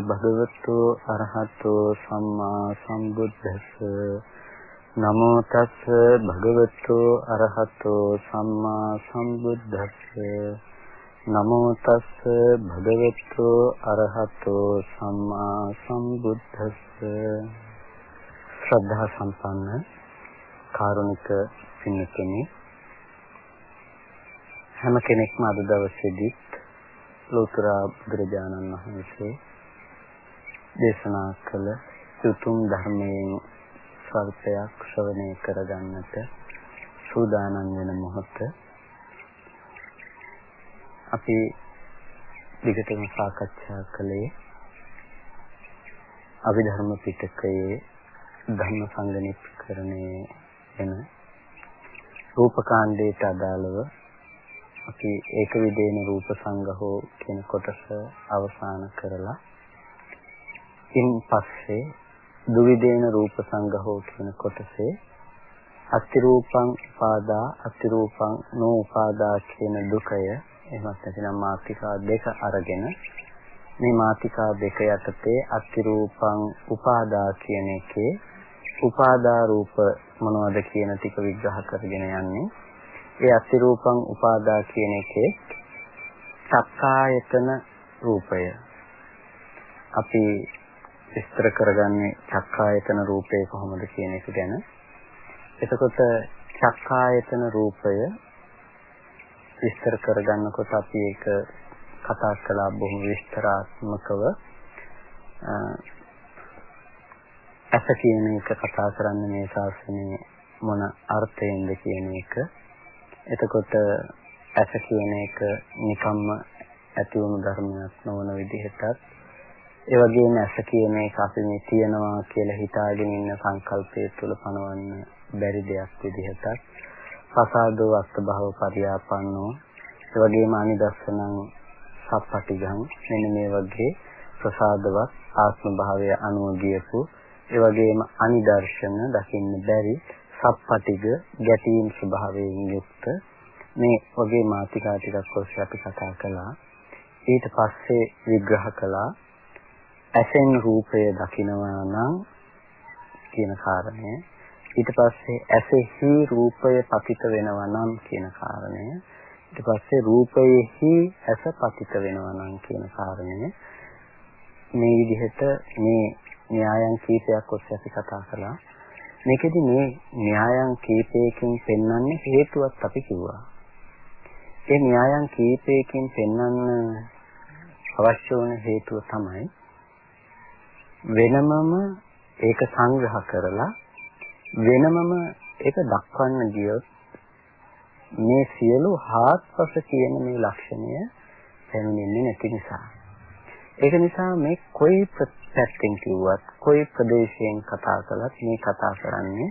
නමෝ තස් භගවතු අරහතෝ සම්මා සම්බුද්දස්ස. නමෝ තස් භගවතු අරහතෝ සම්මා සම්බුද්දස්ස. නමෝ තස් භගවතු අරහතෝ සම්මා සම්බුද්දස්ස. ශ්‍රද්ධා සම්පන්න කාරුණික පින්තුනි හැම කෙනෙක්ම අද දවසේදී ලෝතර බුදුරජාණන් වහන්සේ දේශනා කළ සුතුම් ධර්මයෙන් ස්වල්පයක් ශ්‍රවණය කරගන්නට සූදානම් වෙන මොහොත අපි විගතම සාකච්ඡා කළේ අභිධර්ම පිටකයේ ධර්ම සංගණිකරණයේ වෙන රූපකාණ්ඩයට අදාළව අපි ඒක විදේන රූප සංගහෝ කියන කොටස අවසන් කරලා ඉන් පස්සේ දුවිදේන රූප සංගහෝ කියන කොටසේ අතිරූපං උපාදා අතිරූපං නෝඋපාදා කියන දුකය එහෙමත් නැතිනම් මාතිකා දෙක අරගෙන මේ මාතිකා දෙක යටතේ අතිරූපං උපාදා කියන එකේ උපාදා රූප මොනවද කියන ටික විග්‍රහ කරගෙන යන්නේ. ඒ අතිරූපං උපාදා කියන එකේ සක්කායතන රූපය. අපි විස්තර කරගන්නේ චක්කායතන රූපය කොහොමද කියන එක ගැන. එතකොට චක්කායතන රූපය විස්තර කරගන්නකොට අපි ඒක කතා කළා බොහොම විස්තරාත්මකව. අස කියන එක කතා කරන්නේ මේ ශාස්ත්‍රයේ මොන අර්ථයෙන්ද කියන එක. එතකොට ඇස කියන එක නිකම්ම ඇති වුණු ධර්මයක් නොවන විදිහටත් ඒ වගේම ඇස කියන එක අපි මේ තියනවා කියලා හිතාගෙන ඉන්න සංකල්පය තුළ පනවන්න බැරි දෙයක් විදිහටත් පසාදෝ අස්තභව පරියාපන්නෝ. ඒ වගේම අනිදස්සනං සප්පටිගං මෙන්න මේ වගේ ප්‍රසාදවත් ආත්ම භාවය අනුව ගියපු ඒ වගේම අනිදර්ශන දකින්න බැරි සප්පටිග ගැටීම් ස්වභාවයෙන් යුක්ත මේ වගේ මාතිකා ටිකක් ඔස්සේ අපි කතා කළා. ඊට පස්සේ විග්‍රහ කළා. ඇසෙන් රූපය දකිනවා නම් කියන කාරණය. ඊට පස්සේ ඇසෙහි රූපය පතිත වෙනවා නම් කියන කාරණය. ඊට පස්සේ රූපයෙහි ඇස පතිත වෙනවා නම් කියන කාරණය. මේ විදිහට මේ න්‍යායන් කීපයක් ඔස්සේ අපි කතා කළා. මේකෙදි මේ න්‍යායන් කීපයකින් පෙන්වන්නේ හේතුවක් අපි කිව්වා. ඒ න්‍යායන් කීපයකින් පෙන්වන්න අවශ්‍ය වන හේතුව තමයි වෙනමම ඒක සංග්‍රහ කරලා වෙනමම ඒක දක්වන්න ගියොත් මේ සියලු හාත්පස කියන මේ ලක්ෂණය පැමිණෙන්නේ නැති නිසා. ඒක නිසා මේ කොයි පැත්තෙන් කිව්වත් කොයි ප්‍රදේශයෙන් කතා කළත් මේ කතා කරන්නේ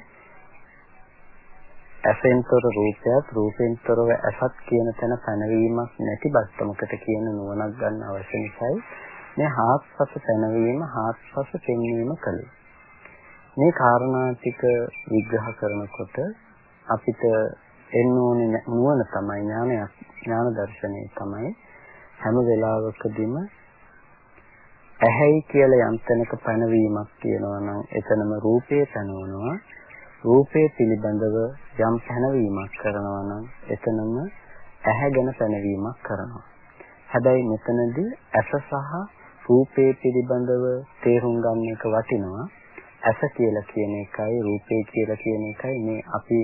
ඇසෙන්තර රූපයත් රූපෙන්තරව ඇසත් කියන තැන පැනවීමක් නැති බස්සමකට කියන නුවණක් ගන්න අවශ්‍ය නිසායි මේ හාත්පස පැනවීම හාත්පස පෙන්වීම කළේ. මේ කාරණා ටික විග්‍රහ කරනකොට අපිට එන්න ඕනේ නුවණ තමයි ඥානයක් ඥාන දර්ශනය තමයි හැම වෙලාවකදීම ඇහැයි කියලා යම් තැනක පැනවීමක් තියෙනවා නම් එතනම රූපේ පැනවනවා. රූපේ පිළිබඳව යම් පැනවීමක් කරනවා නම් එතනම ඇහැ ගැන පැනවීමක් කරනවා. හැබැයි මෙතනදී ඇස සහ රූපේ පිළිබඳව තේරුම් ගන්න එක වටිනවා. ඇස කියලා කියන එකයි රූපේ කියලා කියන එකයි මේ අපි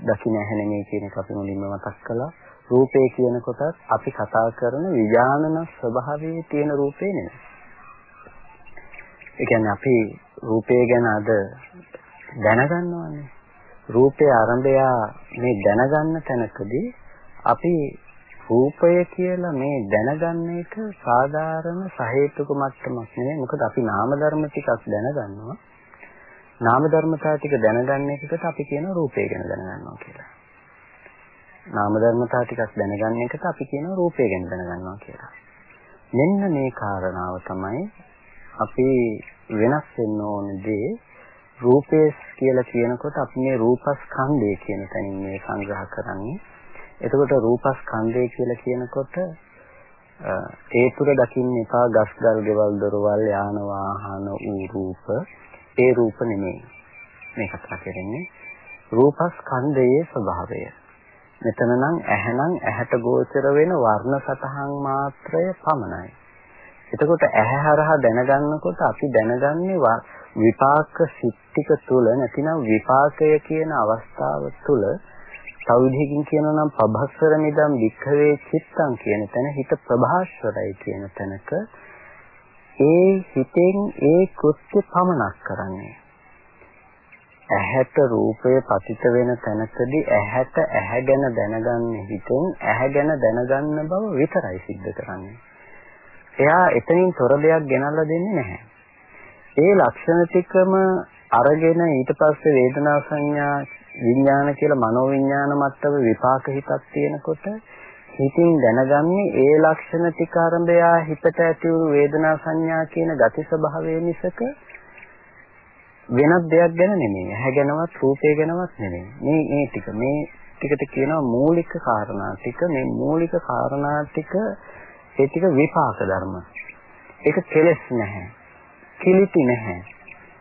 දකින්න ඇහෙන මේ කියන එක අපි මුලින්ම මතක් කළා. රූපේ කියන කොටත් අපි කතා කරන විඥානන ස්වභාවයේ තියෙන රූපේ නෙමෙයි. ඒ කියන්නේ අපි රූපය ගැන අද දැනගන්නවානේ. රූපේ ආරම්භය මේ දැනගන්න තැනකදී අපි රූපය කියලා මේ දැනගන්න එක සාධාරණ සහේතුක මට්ටමක් නෙවෙයි. මොකද අපි නාම ධර්ම ටිකක් දැනගන්නවා. නාම ධර්මතා ටික දැනගන්න එකට අපි කියන රූපය ගැන දැනගන්නවා කියලා. නාම ධර්මතා ටිකක් දැනගන්න එකට අපි කියන රූපය ගැන දැනගන්නවා කියලා. මෙන්න මේ කාරණාව තමයි අපි වෙනස් වෙන්න ඕන දේ රූපේ කියලා කියනකොට අපි මේ රූපස්කන්ධය කියන තැනින් මේ සංග්‍රහ කරන්නේ. එතකොට රූපස්කන්ධය කියලා කියනකොට ඒ තුර දකින්න එපා ගස්ගල් ගෙවල් දොරවල් යාන වාහන ඌ රූප. ඒ රූප නෙමෙයි. මේ කතා කරන්නේ රූපස්කන්ධයේ ස්වභාවය. මෙතන නම් ඇහැනම් ඇහැට ගෝචර වෙන වර්ණ සතහන් මාත්‍රය පමණයි. එතකොට ඇහැ හරහා දැනගන්නකොට අපි දැනගන්නේ විපාක සිත්තික තුල නැතිනම් විපාකය කියන අවස්ථාව තුල තව විදිහකින් කියනවා නම් පබස්සර නිදම් වික්ඛවේ චිත්තං කියන තැන හිත ප්‍රභාස්වරයි කියන තැනක ඒ හිතෙන් ඒ කෘත්‍ය පමනක් කරන්නේ ඇහැට රූපය පතිත වෙන තැනකදී ඇහැට ඇහැ ගැන දැනගන්න හිතෙන් ඇහැ ගැන දැනගන්න බව විතරයි सिद्ध කරන්නේ. එයා එතනින් තොර දෙයක් ගෙනල්ලා දෙන්නේ නැහැ. ඒ ලක්ෂණ ටිකම අරගෙන ඊට පස්සේ වේදනා සංඥා විඥාන කියලා මනෝ විඥාන මට්ටම විපාක හිතක් තියෙනකොට හිතින් දැනගන්නේ ඒ ලක්ෂණ ටික ආරම්භයා හිතට ඇති වූ වේදනා සංඥා කියන ගති ස්වභාවය මිසක වෙනත් දෙයක් ගැන නෙමෙයි. ඇහැ ගැනවත් රූපය ගැනවත් නෙමෙයි. මේ මේ ටික මේ ටිකට කියනවා මූලික කාරණා ටික. මේ මූලික කාරණා ටික ඒ ටික විපාක ධර්ම. ඒක කෙලස් නැහැ. කිලිටි නැහැ.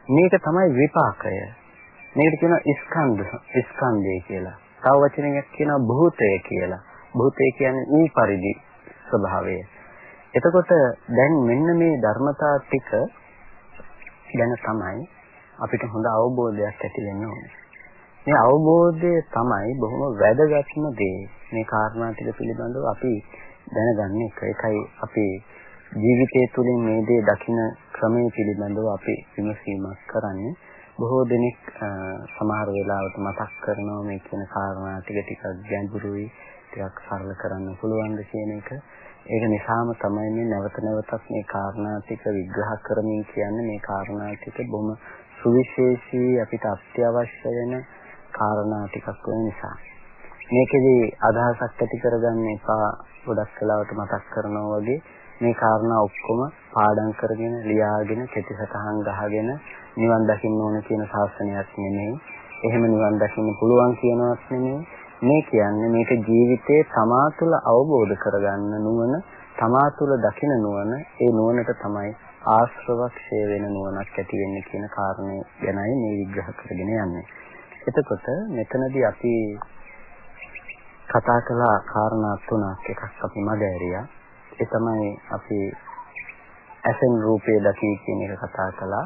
මේක තමයි විපාකය. මේකට කියනවා ස්කන්ධ ස්කන්ධය කියලා. තව වචනයක් කියනවා භූතය කියලා. භූතය කියන්නේ ඌ පරිදි ස්වභාවය. එතකොට දැන් මෙන්න මේ ධර්මතා ටික ගැන තමයි අපිට හොඳ අවබෝධයක් ඇති වෙන්න ඕනේ. මේ අවබෝධය තමයි බොහොම වැදගත්ම දේ. මේ කාරණා ටික පිළිබඳව අපි දැනගන්න එක. ඒකයි අපි ජීවිතය තුළින් මේ දේ දකින ක්‍රමයේ පිළිබඳව අපි විමසීමක් කරන්නේ. බොහෝ දෙනෙක් සමහර වෙලාවට මතක් කරනවා මේ කියන කාරණා ටික ටිකක් ගැඹුරුයි ටිකක් සරල කරන්න පුළුවන්ද කියන එක. ඒක නිසාම තමයි මේ නැවත නැවතත් මේ කාරණා ටික විග්‍රහ කරමින් කියන්නේ මේ කාරණා ටික බොහොම සුවිශේෂී අපිට අත්‍යවශ්‍ය වෙන කාරණා ටිකක් වෙන නිසා. මේකෙදි අදහසක් ඇති කරගන්න එපා ගොඩක් වෙලාවට මතක් කරනවා වගේ මේ කාරණා ඔක්කොම පාඩම් කරගෙන ලියාගෙන කෙටි සටහන් ගහගෙන නිවන් දකින්න ඕන කියන ශාසනයක් නෙමෙයි. එහෙම නිවන් දකින්න පුළුවන් කියනවත් නෙමෙයි. මේ කියන්නේ මේක ජීවිතේ තමා තුළ අවබෝධ කරගන්න නුවණ, තමා තුළ දකින නුවණ, ඒ නුවණට තමයි ආශ්‍රවක්ෂය වෙන නුවණක් ඇති වෙන්නේ කියන කාරණේ ගැනයි මේ විග්‍රහ කරගෙන යන්නේ. එතකොට මෙතනදී අපි කතා කළ කාරණා තුනක් එකක් අපි මගහැරියා. ඒ තමයි අපි ඇසෙන් රූපය දකී කියන එක කතා කළා.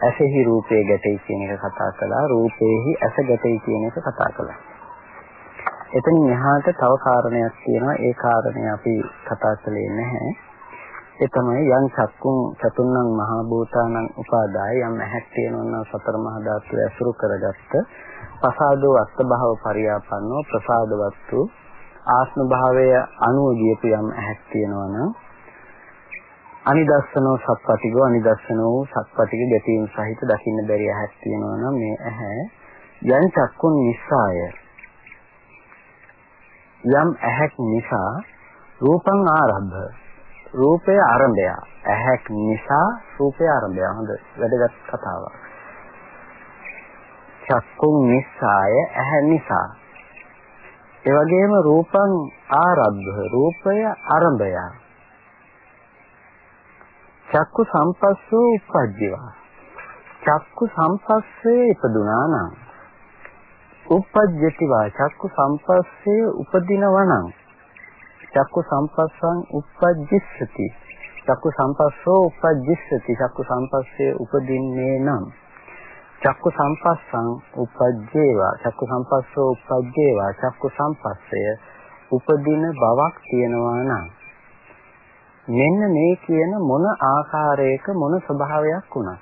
ඇසෙහි රූපය ගැටේ කියන එක කතා කළා. රූපේහි ඇස ගැටේ කියන එක කතා කළා. එතනින් එහාට තව කාරණයක් තියෙනවා. ඒ කාරණේ අපි කතා කළේ නැහැ. ඒ තමයි යම් චක්කුම් චතුන්නම් මහා භූතානං උපාදාය. යම් ඇහක් තියෙනවා නම් සතර මහා ධාතු ඇසුරු කරගත්ත ප්‍රසාදෝ අත්භව පරියාපන්නෝ ප්‍රසාද වස්තු ආත්ම භාවය අනුව ගියපු යම් ඇහක් තියෙනවා නම් අනිදස්සනෝ සත්පටිගෝ අනිදස්සනෝ සත්පටිග ගැටීම් සහිත දකින්න බැරි ඇහක් තියෙනවා නම් මේ ඇහැ යන් චක්කුන් නිසාය. යම් ඇහැක් නිසා රූපං ආරම්භ. රූපය ආරම්භය. ඇහැක් නිසා රූපය ආරම්භය. හොඳ වැදගත් කතාවක්. චක්කුන් නිසාය ඇහැ නිසා. ඒ වගේම රූපං ආරම්භ. රූපය ආරම්භය. චක්කු සම්පස්සෝ උප්පජ්ජවා චක්කු සම්පස්සේ ඉපදුනා නම් උප්පජ්ජතිවා චක්කු සම්පස්සේ උපදිනවා නම් චක්කු සම්පස්සං උප්පජ්ජිස්සති චක්කු සම්පස්සෝ උප්පජ්ජිස්සති චක්කු සම්පස්සේ උපදින්නේ නම් චක්කු සම්පස්සං උපජ්ජේවා. චක්කු සම්පස්සෝ උපජ්ජේවා. චක්කු සම්පස්සය උපදින බවක් තියෙනවා නම් මෙන්න මේ කියන මොන ආකාරයක මොන ස්වභාවයක් වුණත්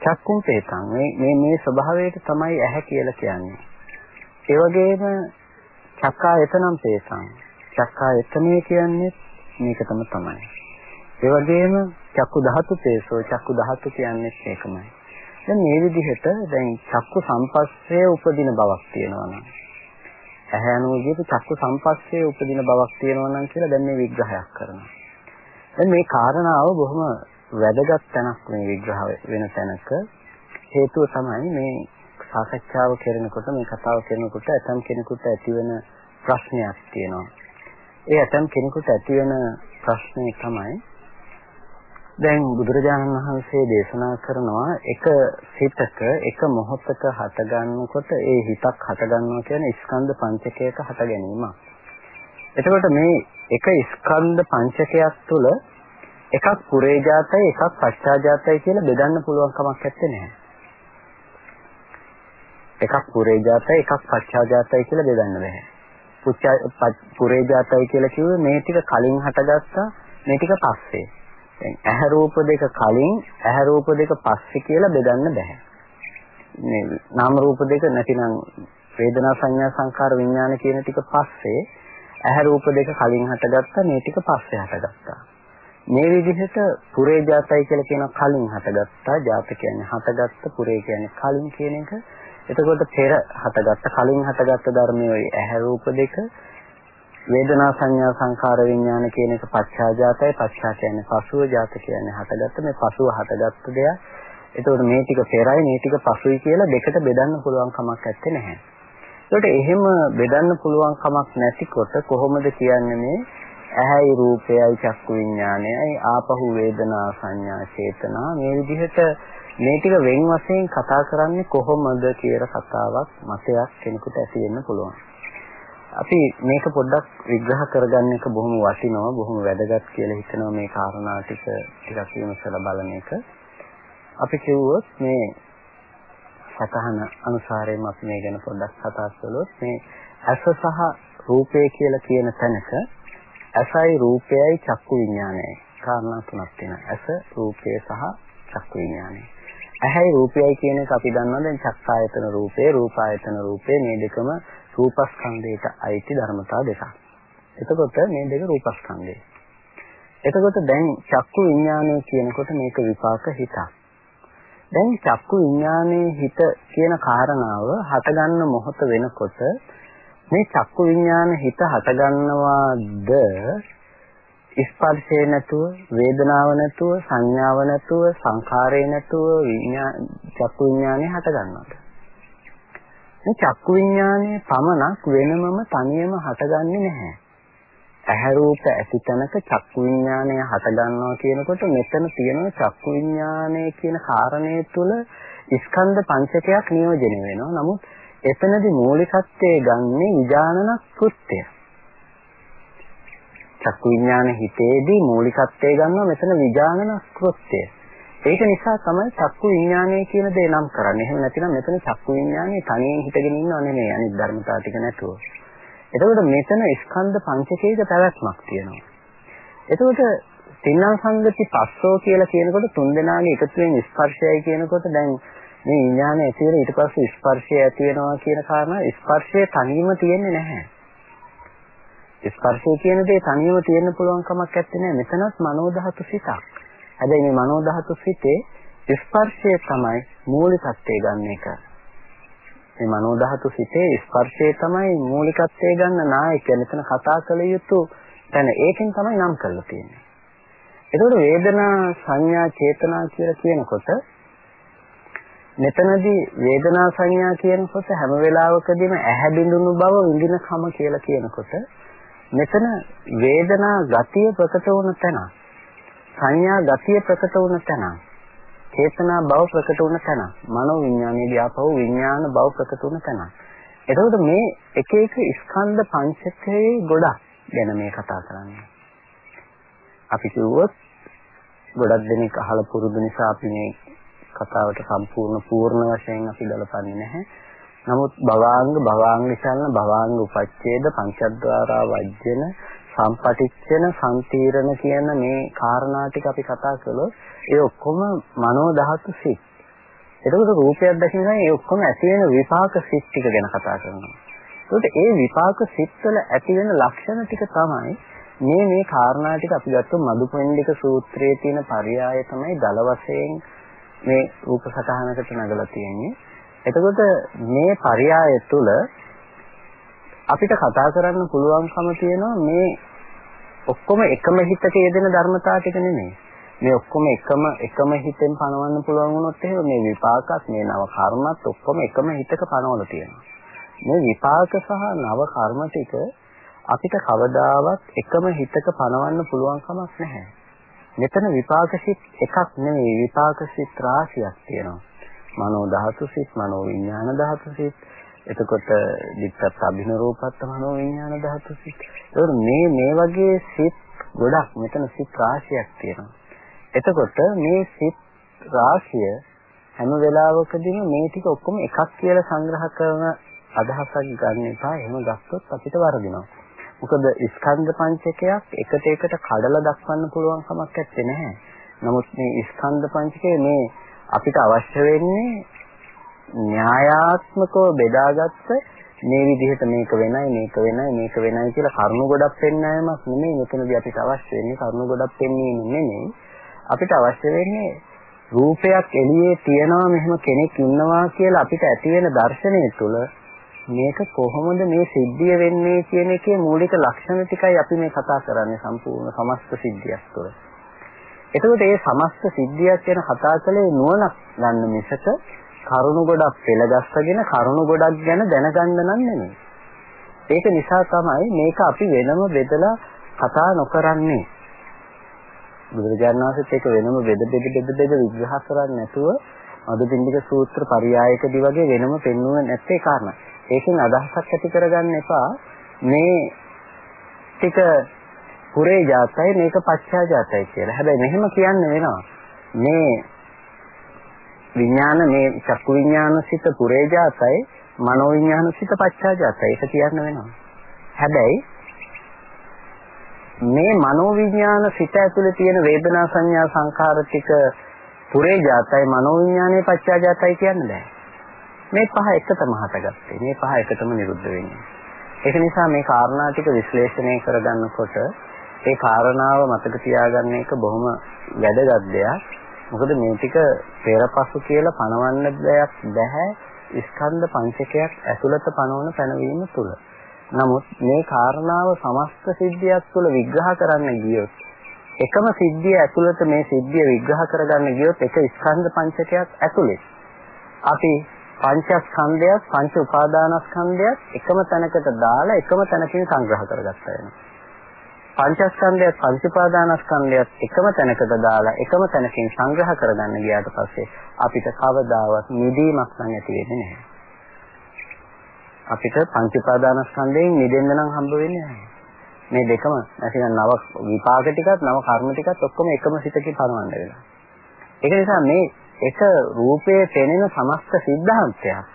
චක්කුම් පේතං මේ මේ මේ ස්වභාවයට තමයි ඇහැ කියලා කියන්නේ. ඒ වගේම චක්කා එතනම් පේතං චක්කා එතනේ කියන්නේ මේකටම තමයි. ඒ වගේම චක්කු ධාතු පේසෝ චක්කු ධාතු කියන්නේ ඒකමයි. දැන් මේ විදිහට දැන් චක්කු සම්පස්සේ උපදින බවක් තියෙනවා නම් ඇහැ අනුව කියපු චක්කු සම්පස්සේ උපදින බවක් තියෙනවා නම් කියලා දැන් මේ විග්‍රහයක් කරනවා. දැන් මේ කාරණාව බොහොම වැදගත් තැනක් මේ විග්‍රහ වෙන තැනක හේතුව තමයි මේ සාකච්ඡාව කරනකොට මේ කතාව කරනකොට ඇතම් කෙනෙකුට ඇතිවන ප්‍රශ්නයක් තියෙනවා. ඒ ඇතම් කෙනෙකුට ඇති වෙන ප්‍රශ්නේ තමයි දැන් බුදුරජාණන් වහන්සේ දේශනා කරනවා එක සිතක එක මොහොතක හට ගන්නකොට ඒ හිතක් හට ගන්නවා කියන්නේ ස්කන්ධ පංචකයක හට ගැනීමක්. එතකොට මේ එක ස්කන්ධ පංචකයක් තුළ එකක් පුරේජාතයි එකක් පශ්චාජාතයි කියලා බෙදන්න පුළුවන් කමක් නැත්තේ. එකක් පුරේජාතයි එකක් පශ්චාජාතයි කියලා බෙදන්න බෑ. පුරේජාතයි කියලා කිව්වේ මේ ටික කලින් හටගත්තා මේ ටික පස්සේ. දැන් ඇහැ රූප දෙක කලින් ඇහැ රූප දෙක පස්සේ කියලා බෙදන්න බෑ. මේ නාම රූප දෙක නැතිනම් වේදනා සංඥා සංකාර විඥාන කියන ටික පස්සේ ඇහැ රූප දෙක කලින් හටගත්තා මේ ටික පස්සේ හටගත්තා. මේ විදිහට පුරේ ජාතයි කියලා කියන කලින් හටගත්තා ජාත කියන්නේ හටගත්ත පුරේ කියන්නේ කලින් කියන එක. එතකොට පෙර හටගත්ත කලින් හටගත්ත ධර්මයේ ඇහැ රූප දෙක වේදනා සංඥා සංකාර විඥාන කියන එක පච්චාජාතයි පච්චා කියන්නේ පසුව ජාත කියන්නේ හටගත්ත මේ පසුව හටගත්ත දෙයක්. එතකොට මේ ටික පෙරයි මේ ටික පසුයි කියලා දෙකට බෙදන්න පුළුවන් කමක් නැත්තේ නැහැ. ඒකට එහෙම බෙදන්න පුළුවන් කමක් නැතිකොට කොහොමද කියන්නේ මේ ඇහැයි රූපයයි චක්කු විඥානයයි ආපහු වේදනා සංඥා චේතනා මේ විදිහට මේ ටික වෙන් වශයෙන් කතා කරන්නේ කොහොමද කියලා කතාවක් මතයක් කෙනෙකුට ඇති වෙන්න පුළුවන්. අපි මේක පොඩ්ඩක් විග්‍රහ කරගන්න එක බොහොම වටිනවා බොහොම වැදගත් කියලා හිතනවා මේ කාරණා ටික ටිකක් විමසලා බලන එක. අපි කිව්වොත් මේ සතහන අනුසාරයෙන් අපි මේ ගැන පොඩ්ඩක් කතා කළොත් මේ ඇස සහ රූපය කියලා කියන තැනක ඇසයි රූපයයි චක්කු විඥානයයි කාරණා තුනක් තියෙනවා. ඇස රූපය සහ චක්කු විඥානය. ඇහැයි රූපයයි කියන එක අපි දන්නවා දැන් චක්කායතන රූපේ රූපායතන රූපේ මේ දෙකම රූපස්කන්ධයට අයිති ධර්මතා දෙකක්. එතකොට මේ දෙක රූපස්කන්ධය. එතකොට දැන් චක්කු විඥානය කියනකොට මේක විපාක හිතක්. දැන් චක්කු විඥානයේ හිත කියන කාරණාව හටගන්න මොහොත වෙනකොට මේ චක්කු විඥාන හිත හටගන්නවාද ස්පර්ශේ නැතුව වේදනාව නැතුව සංඥාව නැතුව සංඛාරේ නැතුව විඥාන චක්කු විඥානේ හටගන්නවාද මේ චක්කු විඥානයේ පමණක් වෙනමම තනියම හටගන්නේ නැහැ. ඇහැ රූප ඇති තැනක චක්කු විඥානය හටගන්නවා කියනකොට මෙතන තියෙන චක්කු විඥානය කියන කාරණය තුල ස්කන්ධ පංචකයක් නියෝජනය වෙනවා. නමුත් එතනදී මූලිකත්වයේ ගන්නේ විඥානන කෘත්‍යය. චක්කු විඥාන හිතේදී මූලිකත්වයේ ගන්නවා මෙතන විඥානන කෘත්‍යය. ඒක නිසා තමයි චක්කු විඥානය කියන දේ නම් කරන්නේ. එහෙම නැතිනම් මෙතන චක්කු විඥානය තනියෙන් හිටගෙන ඉන්නව නෙමෙයි අනිත් ධර්මතා ටික නැතුව. එතකොට මෙතන ස්කන්ධ පංචකයක පැවැත්මක් තියෙනවා. එතකොට තින්නම් සංගති පස්සෝ කියලා කියනකොට තුන් දෙනාගේ එකතුවෙන් ස්පර්ශයයි කියනකොට දැන් මේ විඥානය ඇති වෙලා ඊට පස්සේ ස්පර්ශය ඇති වෙනවා කියන කාරණා ස්පර්ශය තනියම තියෙන්නේ නැහැ. ස්පර්ශය කියන දේ තනියම තියෙන්න පුළුවන් කමක් නැත්තේ නෑ. මෙතනත් මනෝ ධාතු සිතක්. හැබැයි මේ මනෝ ධාතු සිතේ ස්පර්ශය තමයි මූලිකත්වයේ ගන්න එක. මේ මනෝ ධාතු සිතේ ස්පර්ශය තමයි මූලිකත්වයේ ගන්න නායකය. මෙතන කතා කළ යුතු තැන ඒකෙන් තමයි නම් කරලා තියෙන්නේ. එතකොට වේදනා සංඥා චේතනා කියලා කියනකොට මෙතනදී වේදනා සංඥා කියනකොට හැම වෙලාවකදීම ඇහැ බිඳුණු බව විඳින කම කියලා කියනකොට මෙතන වේදනා ගතිය ප්‍රකට වුණ තැන සංඥා ගතිය ප්‍රකට වුණ තැන චේතනා බව ප්‍රකට වුණ තැන මනෝ විඥානයේදී ආපහු විඥාන බව ප්‍රකට වුණ තැන. එතකොට මේ එක එක ස්කන්ධ පංචකයේ ගොඩක් ගැන මේ කතා කරන්නේ. අපි කිව්වොත් ගොඩක් දෙනෙක් අහලා පුරුදු නිසා අපි මේ කතාවට සම්පූර්ණ පූර්ණ වශයෙන් අපි ගලපන්නේ නැහැ. නමුත් භවාංග භවාංග විසල්න භවාංග උපච්ඡේද පංචද්වාරා වජ්ජන සම්පටිච්ඡන සම්තීරණ කියන මේ කාරණා ටික අපි කතා කළොත් ඒ ඔක්කොම මනෝ ධාතු සිත්. එතකොට රූපයක් දැකීම ඒ ඔක්කොම ඇති වෙන විපාක සිත් ටික ගැන කතා කරනවා. ඒකට ඒ විපාක සිත්වල ඇති වෙන ලක්ෂණ ටික තමයි මේ මේ කාරණා ටික අපි ගත්තොත් මදුපෙණ්ඩික සූත්‍රයේ තියෙන පරයය තමයි දල වශයෙන් මේ රූප සටහනකට නගලා තියෙන්නේ. එතකොට මේ පරයය තුළ අපිට කතා කරන්න පුළුවන්කම තියෙනවා මේ ඔක්කොම එකම හිතක යෙදෙන ධර්මතාව ටික නෙමෙයි. මේ ඔක්කොම එකම එකම හිතෙන් පනවන්න පුළුවන් වුණොත් එහෙම මේ විපාකත් මේ නව කර්මත් ඔක්කොම එකම හිතක පනවලා තියෙනවා. මේ විපාක සහ නව කර්ම ටික අපිට කවදාවත් එකම හිතක පනවන්න පුළුවන් කමක් නැහැ. මෙතන විපාක සිත් එකක් නෙවෙයි විපාක සිත් රාශියක් තියෙනවා. මනෝ ධාතු සිත්, මනෝ විඥාන ධාතු සිත්, එතකොට දිත්තත් අභිනරූපත් මනෝ විඥාන ධාතු සිත්. ඒතකොට මේ මේ වගේ සිත් ගොඩක් මෙතන සිත් රාශියක් තියෙනවා. එතකොට මේ සිත් රාශිය හැම වෙලාවකදීම මේ ටික ඔක්කොම එකක් කියලා සංග්‍රහ කරන අදහසක් ගන්න එපා. එහෙම ගත්තොත් අපිට වරදිනවා. මොකද ස්කන්ධ පංචකයක් එකට එකට කඩලා දක්වන්න පුළුවන් කමක් නැත්තේ නැහැ. නමුත් මේ ස්කන්ධ පංචකය මේ අපිට අවශ්‍ය වෙන්නේ න්‍යායාත්මකව බෙදාගත්ත මේ විදිහට මේක වෙනයි මේක වෙනයි මේක වෙනයි කියලා කරුණු ගොඩක් පෙන්වන්නමක් නෙමෙයි මෙතනදී අපිට අවශ්‍ය වෙන්නේ කරුණු ගොඩක් පෙන්වීම නෙමෙයි අපිට අවශ්‍ය වෙන්නේ රූපයක් එළියේ තියනවා මෙහෙම කෙනෙක් ඉන්නවා කියලා අපිට ඇති වෙන දර්ශනය තුළ මේක කොහොමද මේ සිද්ධිය වෙන්නේ කියන එකේ මූලික ලක්ෂණ ටිකයි අපි මේ කතා කරන්නේ සම්පූර්ණ සමස්ත සිද්ධියක් තුළ. එතකොට මේ සමස්ත සිද්ධියක් ගැන කතා කළේ නුවණක් ගන්න මිසක කරුණු ගොඩක් පෙළගස්සගෙන කරුණු ගොඩක් ගැන දැනගන්න නම් නෙමෙයි. ඒක නිසා තමයි මේක අපි වෙනම බෙදලා කතා නොකරන්නේ. බුදුරජාණන් වහන්සේත් ඒක වෙනම බෙද බෙද බෙද බෙද විග්‍රහ කරන්නේ නැතුව මදුපිණ්ඩික සූත්‍ර පරියායකදී වගේ වෙනම පෙන්වුවේ නැත්තේ කාරණා. ඒකෙන් අදහසක් ඇති කරගන්න එපා මේ ටික පුරේ ජාතයි මේක පච්චා ජාතයි කියලා. හැබැයි මෙහෙම කියන්න වෙනවා. මේ විඥාන මේ චක්කු විඥාන සිත පුරේ ජාතයි මනෝ විඥාන සිත පච්චා ජාතයි. ඒක කියන්න වෙනවා. හැබැයි මේ මනෝ විඥාන සිත ඇතුලේ තියෙන වේදනා සංඥා සංඛාර ටික පුරේ ජාතයි මනෝ විඥානේ පච්චා ජාතයි කියන්න බෑ. මේ පහ එකතම හටගත්තේ. මේ පහ එකතම නිරුද්ධ වෙන්නේ. ඒක නිසා මේ කාරණා ටික විශ්ලේෂණය කරගන්නකොට ඒ කාරණාව මතක තියාගන්න එක බොහොම වැදගත් දෙයක්. මොකද මේ ටික පෙරපසු කියලා පණවන්න දෙයක් බෑ ස්කන්ධ පංචකයක් ඇතුළත පනවන පැනවීම තුල. නමුත් මේ කාරණාව සමස්ත සිද්ධියක් තුළ විග්‍රහ කරන්න ගියොත් එකම සිද්ධිය ඇතුළත මේ සිද්ධිය විග්‍රහ කරගන්න ගියොත් එක ස්කන්ධ පංචකයක් ඇතුළේ අපි පංචස්කන්ධයත් පංච උපාදානස්කන්ධයත් එකම තැනකට දාලා එකම තැනකින් සංග්‍රහ කරගත්තා වෙනවා. පංචස්කන්ධයත් පංච උපාදානස්කන්ධයත් එකම තැනකට දාලා එකම තැනකින් සංග්‍රහ කරගන්න ගියාට පස්සේ අපිට කවදාවත් නිදීමක් නම් ඇති වෙන්නේ නැහැ. අපිට පංච උපාදානස්කන්ධයෙන් නිදෙන්න නම් හම්බ වෙන්නේ නැහැ. මේ දෙකම නැතිනම් නව විපාක ටිකත් නව කර්ම ටිකත් ඔක්කොම එකම සිතකින් පනවන්න වෙනවා. ඒක නිසා මේ එක රූපයේ පෙනෙන සමස්ත සිද්ධාන්තයක්.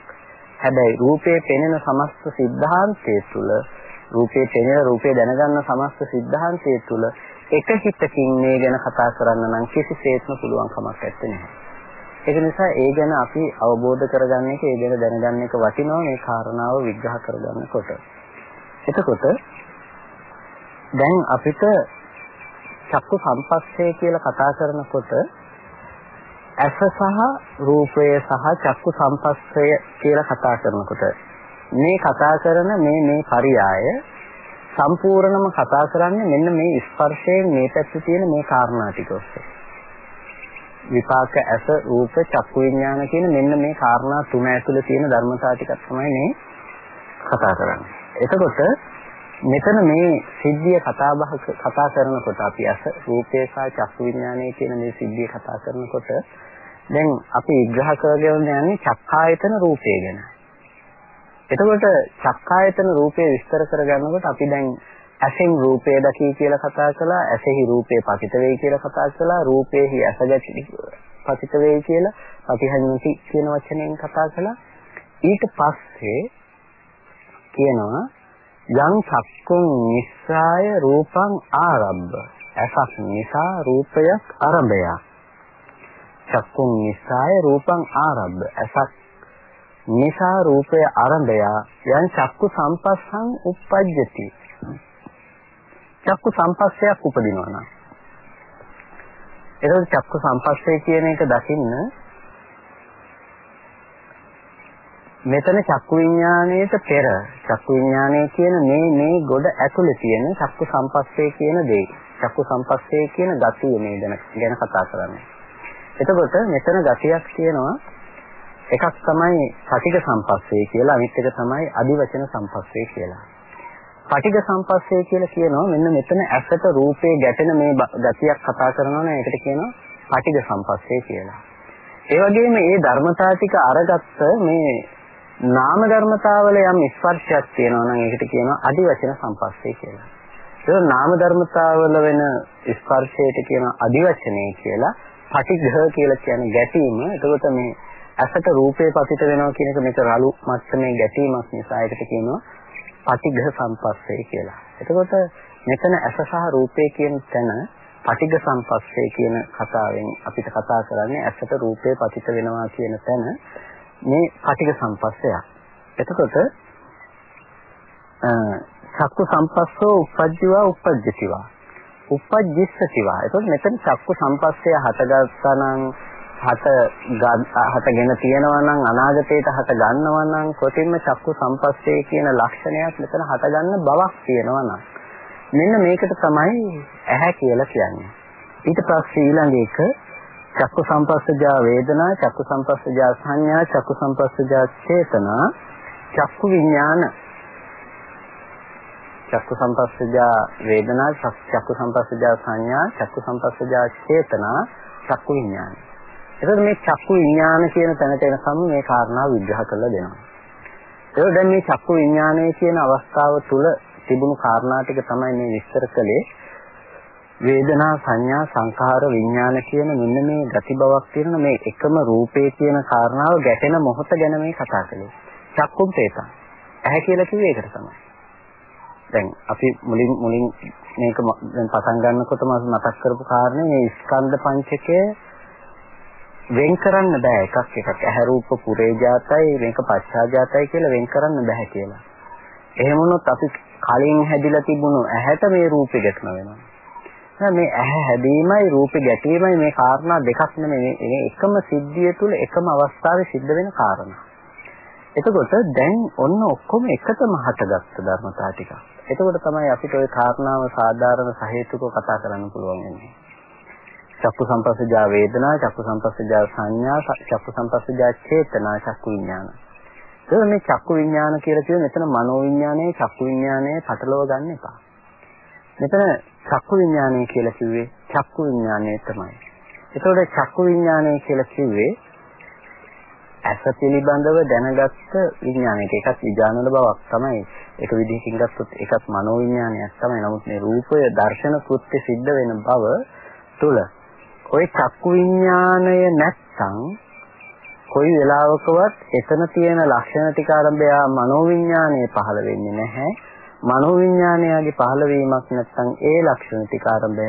හැබැයි රූපයේ පෙනෙන සමස්ත සිද්ධාන්තය තුළ රූපයේ පෙනෙන රූපේ දැනගන්න සමස්ත සිද්ධාන්තය තුළ එක හිතකින් මේ ගැන කතා කරන්න නම් කිසිසේත්ම පුළුවන් කමක් නැත්තේ. ඒක නිසා ඒ ගැන අපි අවබෝධ කරගන්න එක, ඒ ගැන දැනගන්න එක වටිනවා මේ කාරණාව විග්‍රහ කරගන්නකොට. එතකොට දැන් අපිට චක්කු සම්පස්සේ කියලා කතා කරනකොට ඇස සහ රූපය සහ චක්කු සම්පස්සය කියලා කතා කරනකොට මේ කතා කරන මේ මේ පරියාය සම්පූර්ණම කතා කරන්නේ මෙන්න මේ ස්පර්ශයෙන් මේ පැත්තේ තියෙන මේ කාරණා ටික ඔස්සේ. විපාක ඇස රූප චක්කු විඥාන කියන මෙන්න මේ කාරණා තුන ඇතුළේ තියෙන ධර්මතාව ටිකක් තමයි මේ කතා කරන්නේ. එතකොට මෙතන මේ සිද්ධිය කතා බහ කතා කරනකොට අපි අස රූපේ සහ චක්කු විඥානය කියන මේ සිද්ධිය කතා කරනකොට දැන් අපි විග්‍රහ කරගෙන යන්නේ චක්කායතන රූපය ගැන. එතකොට චක්කායතන රූපය විස්තර කරගන්නකොට අපි දැන් ඇසෙන් රූපය දකි කියලා කතා කළා ඇසෙහි රූපේ පතිත වෙයි කියලා කතා කළා රූපේහි ඇස ගැටි පතිත වෙයි කියලා පටිහඤ්ඤති කියන වචනයෙන් කතා කළා. ඊට පස්සේ කියනවා යං චක්කුං නිස්සාය රූපං ආරම්භ ඇසක් නිසා රූපයක් ආරම්භය. චක්කුං නිස්සාය රූපං ආරම්භ ඇසක් නිසා රූපය ආරම්භය යං චක්කු සම්පස්සං uppajjati චක්කු සම්පස්සයක් උපදිනවා නම් එතකොට චක්කු සම්පස්සේ කියන එක දකින්න මෙතන චක්කු විඥාණයට පෙර චක්කු විඥාණය කියන මේ මේ ගොඩ ඇතුලේ තියෙන චක්කු සම්පස්සේ කියන දේ. චක්කු සම්පස්සේ කියන ගතිය මේ ගැන කතා කරන්නේ. එතකොට මෙතන ගතියක් තියෙනවා එකක් තමයි පටික සම්පස්සේ කියලා අනිත් එක තමයි අදිවචන සම්පස්සේ කියලා. පටිඝ සම්පස්සේ කියලා කියනවා මෙන්න මෙතන ඇසට රූපේ ගැටෙන මේ ගතියක් කතා කරනවා නම් ඒකට කියනවා පටිඝ සම්පස්සේ කියලා. ඒ වගේම මේ ධර්මතා ටික අරගත්ත මේ නාම ධර්මතාවල යම් ස්පර්ශයක් තියෙනවා නම් ඒකට කියනවා අදිවචන සම්පස්සේ කියලා. ඒක නාම ධර්මතාවල වෙන ස්පර්ශයට කියන අදිවචනේ කියලා පටිඝ කියලා කියන්නේ ගැටීම. එතකොට මේ ඇසට රූපේ පතිත වෙනවා කියන එක මේක රළු මට්ටමේ ගැටීමක් නිසා ඒකට කියනවා පටිඝ සම්පස්සේ කියලා. එතකොට මෙතන ඇස සහ රූපේ කියන තැන පටිඝ සම්පස්සේ කියන කතාවෙන් අපිට කතා කරන්නේ ඇසට රූපේ පතිත වෙනවා කියන තැන මේ පටිඝ සම්පස්සය. එතකොට චක්කු සම්පස්සෝ uppajjiva uppajjativa. uppajjissativa. එතකොට මෙතන චක්කු සම්පස්සය හටගත්තා නම් හත හතගෙන තියෙනවා නම් අනාගතයට හත ගන්නවා නම් කොටින්ම චක්කු සම්පස්සේ කියන ලක්ෂණයක් මෙතන හත ගන්න බවක් තියෙනවා නම් මෙන්න මේකට තමයි ඇහැ කියලා කියන්නේ. ඊට පස්සේ ඊළඟ එක චක්කු සම්පස්සජා වේදනා, චක්කු සම්පස්සජා සංඥා, චක්කු සම්පස්සජා චේතනා, චක්කු විඥාන. චක්කු සම්පස්සජා වේදනා, චක්කු සම්පස්සජා සංඥා, චක්කු සම්පස්සජා චේතනා, චක්කු විඥාන. එතකොට මේ චක්කු විඥාන කියන තැනට එනකම් මේ කාරණා විග්‍රහ කරලා දෙනවා. ඒක දැන් මේ චක්කු විඥානය කියන අවස්ථාව තුල තිබුණු කාරණා ටික තමයි මේ විස්තර කළේ. වේදනා සංඥා සංඛාර විඥාන කියන මෙන්න මේ ගති බවක් තියෙන මේ එකම රූපේ කියන කාරණාව ගැටෙන මොහොත ගැන මේ කතා කළේ. චක්කුම් තේතං. ඇහැ කියලා කිව්වේ ඒකට තමයි. දැන් අපි මුලින් මුලින් මේක දැන් පටන් ගන්නකොටම මතක් කරපු කාරණේ මේ ස්කන්ධ පංචකයේ වෙන් කරන්න බෑ එකක් එකක් ඇහැ රූප පුරේ ජාතයි මේක පච්චා ජාතයි කියලා වෙන් කරන්න බෑ කියලා. එහෙම වුණොත් අපි කලින් හැදිලා තිබුණු ඇහැට මේ රූපෙ ගැටම වෙනවා. මේ ඇහැ හැදීමයි රූපෙ ගැටීමයි මේ කාරණා දෙකක් නෙමෙයි මේ එකම සිද්ධිය තුළ එකම අවස්ථාවේ සිද්ධ වෙන කාරණා. එතකොට දැන් ඔන්න ඔක්කොම එකතම හටගත්ත ධර්මතා ටික. එතකොට තමයි අපිට ওই කාරණාව සාධාරණ සහේතුකව කතා කරන්න පුළුවන් වෙන්නේ. චක්කු සංපස්සජා වේදනා, චක්කු සංපස්සජා සංඥා, චක්කු සංපස්සජා චේතනා, චක්කු විඥාන. ඒක මේ චක්කු විඥාන කියලා කියන්නේ මෙතන මනෝ විඥානයේ චක්කු විඥානයේ පටලව ගන්න එපා. මෙතන චක්කු විඥානය කියලා කිව්වේ චක්කු විඥානය තමයි. ඒතකොට චක්කු විඥානය කියලා කිව්වේ ඇස පිළිබඳව දැනගත්ත විඥානයක එකක් විඥානවල බවක් තමයි. ඒක විදිහකින් ගත්තොත් ඒකත් මනෝ විඥානයක් තමයි. නමුත් මේ රූපය දර්ශන කෘත්‍ය සිද්ධ වෙන බව තුල ওই චක්කු විඥාණය නැත්තම් කොයි වෙලාවකවත් එතන තියෙන ලක්ෂණ ටික ආරම්භය මනෝ විඥාණය පහළ වෙන්නේ නැහැ. මනෝ විඥාණයගේ පහළ වීමක් නැත්තම් ඒ ලක්ෂණ ටික ආරම්භය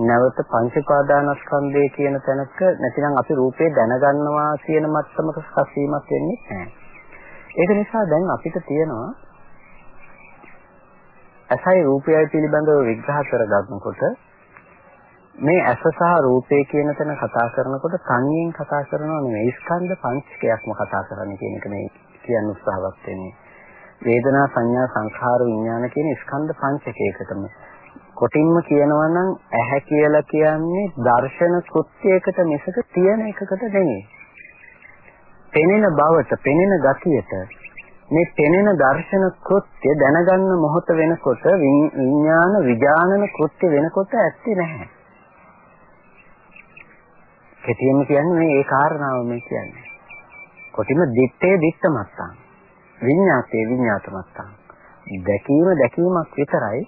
නැවත පංච පාදානස්කන්ධය කියන තැනක නැතිනම් අපි රූපේ දැනගන්නවා කියන මට්ටමක ස්පර්ශීමක් වෙන්නේ නැහැ. ඒක නිසා දැන් අපිට තියෙනවා අසයි රූපයයි පිළිබඳව විග්‍රහ කරගන්නකොට මේ ඇස සහ රූපේ කියන තැන කතා කරනකොට සංයෙන් කතා කරනවා නෙවෙයි ස්කන්ධ පංචකයක්ම කතා කරන්නේ කියන එක මේ කියන්න උත්සාහවත් වෙන්නේ. වේදනා සංඥා සංඛාර විඥාන කියන ස්කන්ධ පංචකයකටම කොටින්ම කියනවා නම් ඇහැ කියලා කියන්නේ දර්ශන කෘත්‍යයකට මිසක තියෙන එකකට නෙවෙයි. පෙනෙන බවට, පෙනෙන ගතියට මේ පෙනෙන දර්ශන කෘත්‍ය දැනගන්න මොහොත වෙනකොට විඥාන විඥානන කෘත්‍ය වෙනකොට ඇත්තේ නැහැ. කෙටියෙන්ම කියන්නේ මේ ඒ කාරණාව මේ කියන්නේ. කොටිම දිත්තේ දිත්ත මත්තං. විඤ්ඤාතේ විඤ්ඤාත මත්තං. දැකීම දැකීමක් විතරයි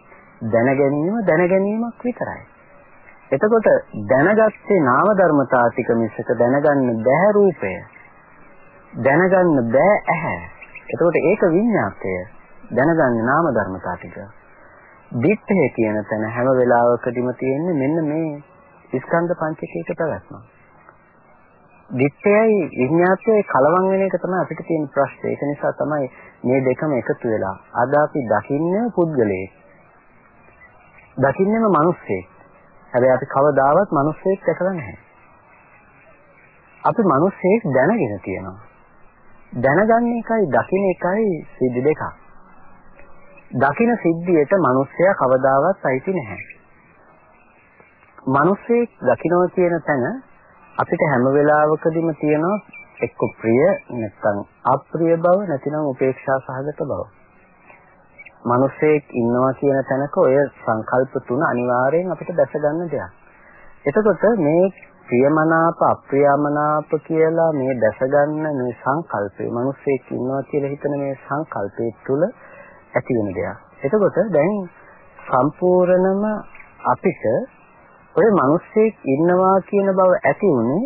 දැන ගැනීම දැන ගැනීමක් විතරයි. එතකොට දැනගත්තේ නාම ධර්මතා ටික මිසක දැනගන්න බෑ රූපය. දැනගන්න බෑ ඇහැ. එතකොට ඒක විඤ්ඤාතය. දැනගන්න නාම ධර්මතා ටික. දිත්තේ කියන තැන හැම වෙලාවකදීම තියෙන්නේ මෙන්න මේ ස්කන්ධ පංචකයක පැවැත්ම. දිත්තේයි විඤ්ඤාතයේ කලවම් වෙන එක තමයි අපිට තියෙන ප්‍රශ්නේ. ඒක නිසා තමයි මේ දෙකම එකතු වෙලා අද අපි දකින්නේ පුද්ගලයෙක්. දකින්නේම මිනිස්සෙක්. හැබැයි අපි කවදාවත් මිනිස්සෙක් දැකලා නැහැ. අපි මිනිස්සෙක් දැනගෙන තියෙනවා. දැනගන්න එකයි දකින්න එකයි සිද්ධි දෙකක්. දකින්න සිද්ධියට මිනිස්සයා කවදාවත් අයිති නැහැ. මිනිස්සෙක් දකින්න කියන තැන අපිට හැම වෙලාවකදීම තියෙනවා එක්ක ප්‍රිය නැත්නම් අප්‍රිය බව නැතිනම් උපේක්ෂා සහගත බව. මිනිසෙක් ඉන්නවා කියන තැනක ඔය සංකල්ප තුන අනිවාර්යෙන් අපිට දැස ගන්න දෙයක්. එතකොට මේ ප්‍රියමනාප අප්‍රියමනාප කියලා මේ දැස ගන්න මේ සංකල්පේ මිනිසෙක් ඉන්නවා කියලා හිතන මේ සංකල්පේ තුල ඇති වෙන දෙයක්. එතකොට දැන් සම්පූර්ණම අපිට ඔය මිනිස්සෙක් ඉන්නවා කියන බව ඇති උනේ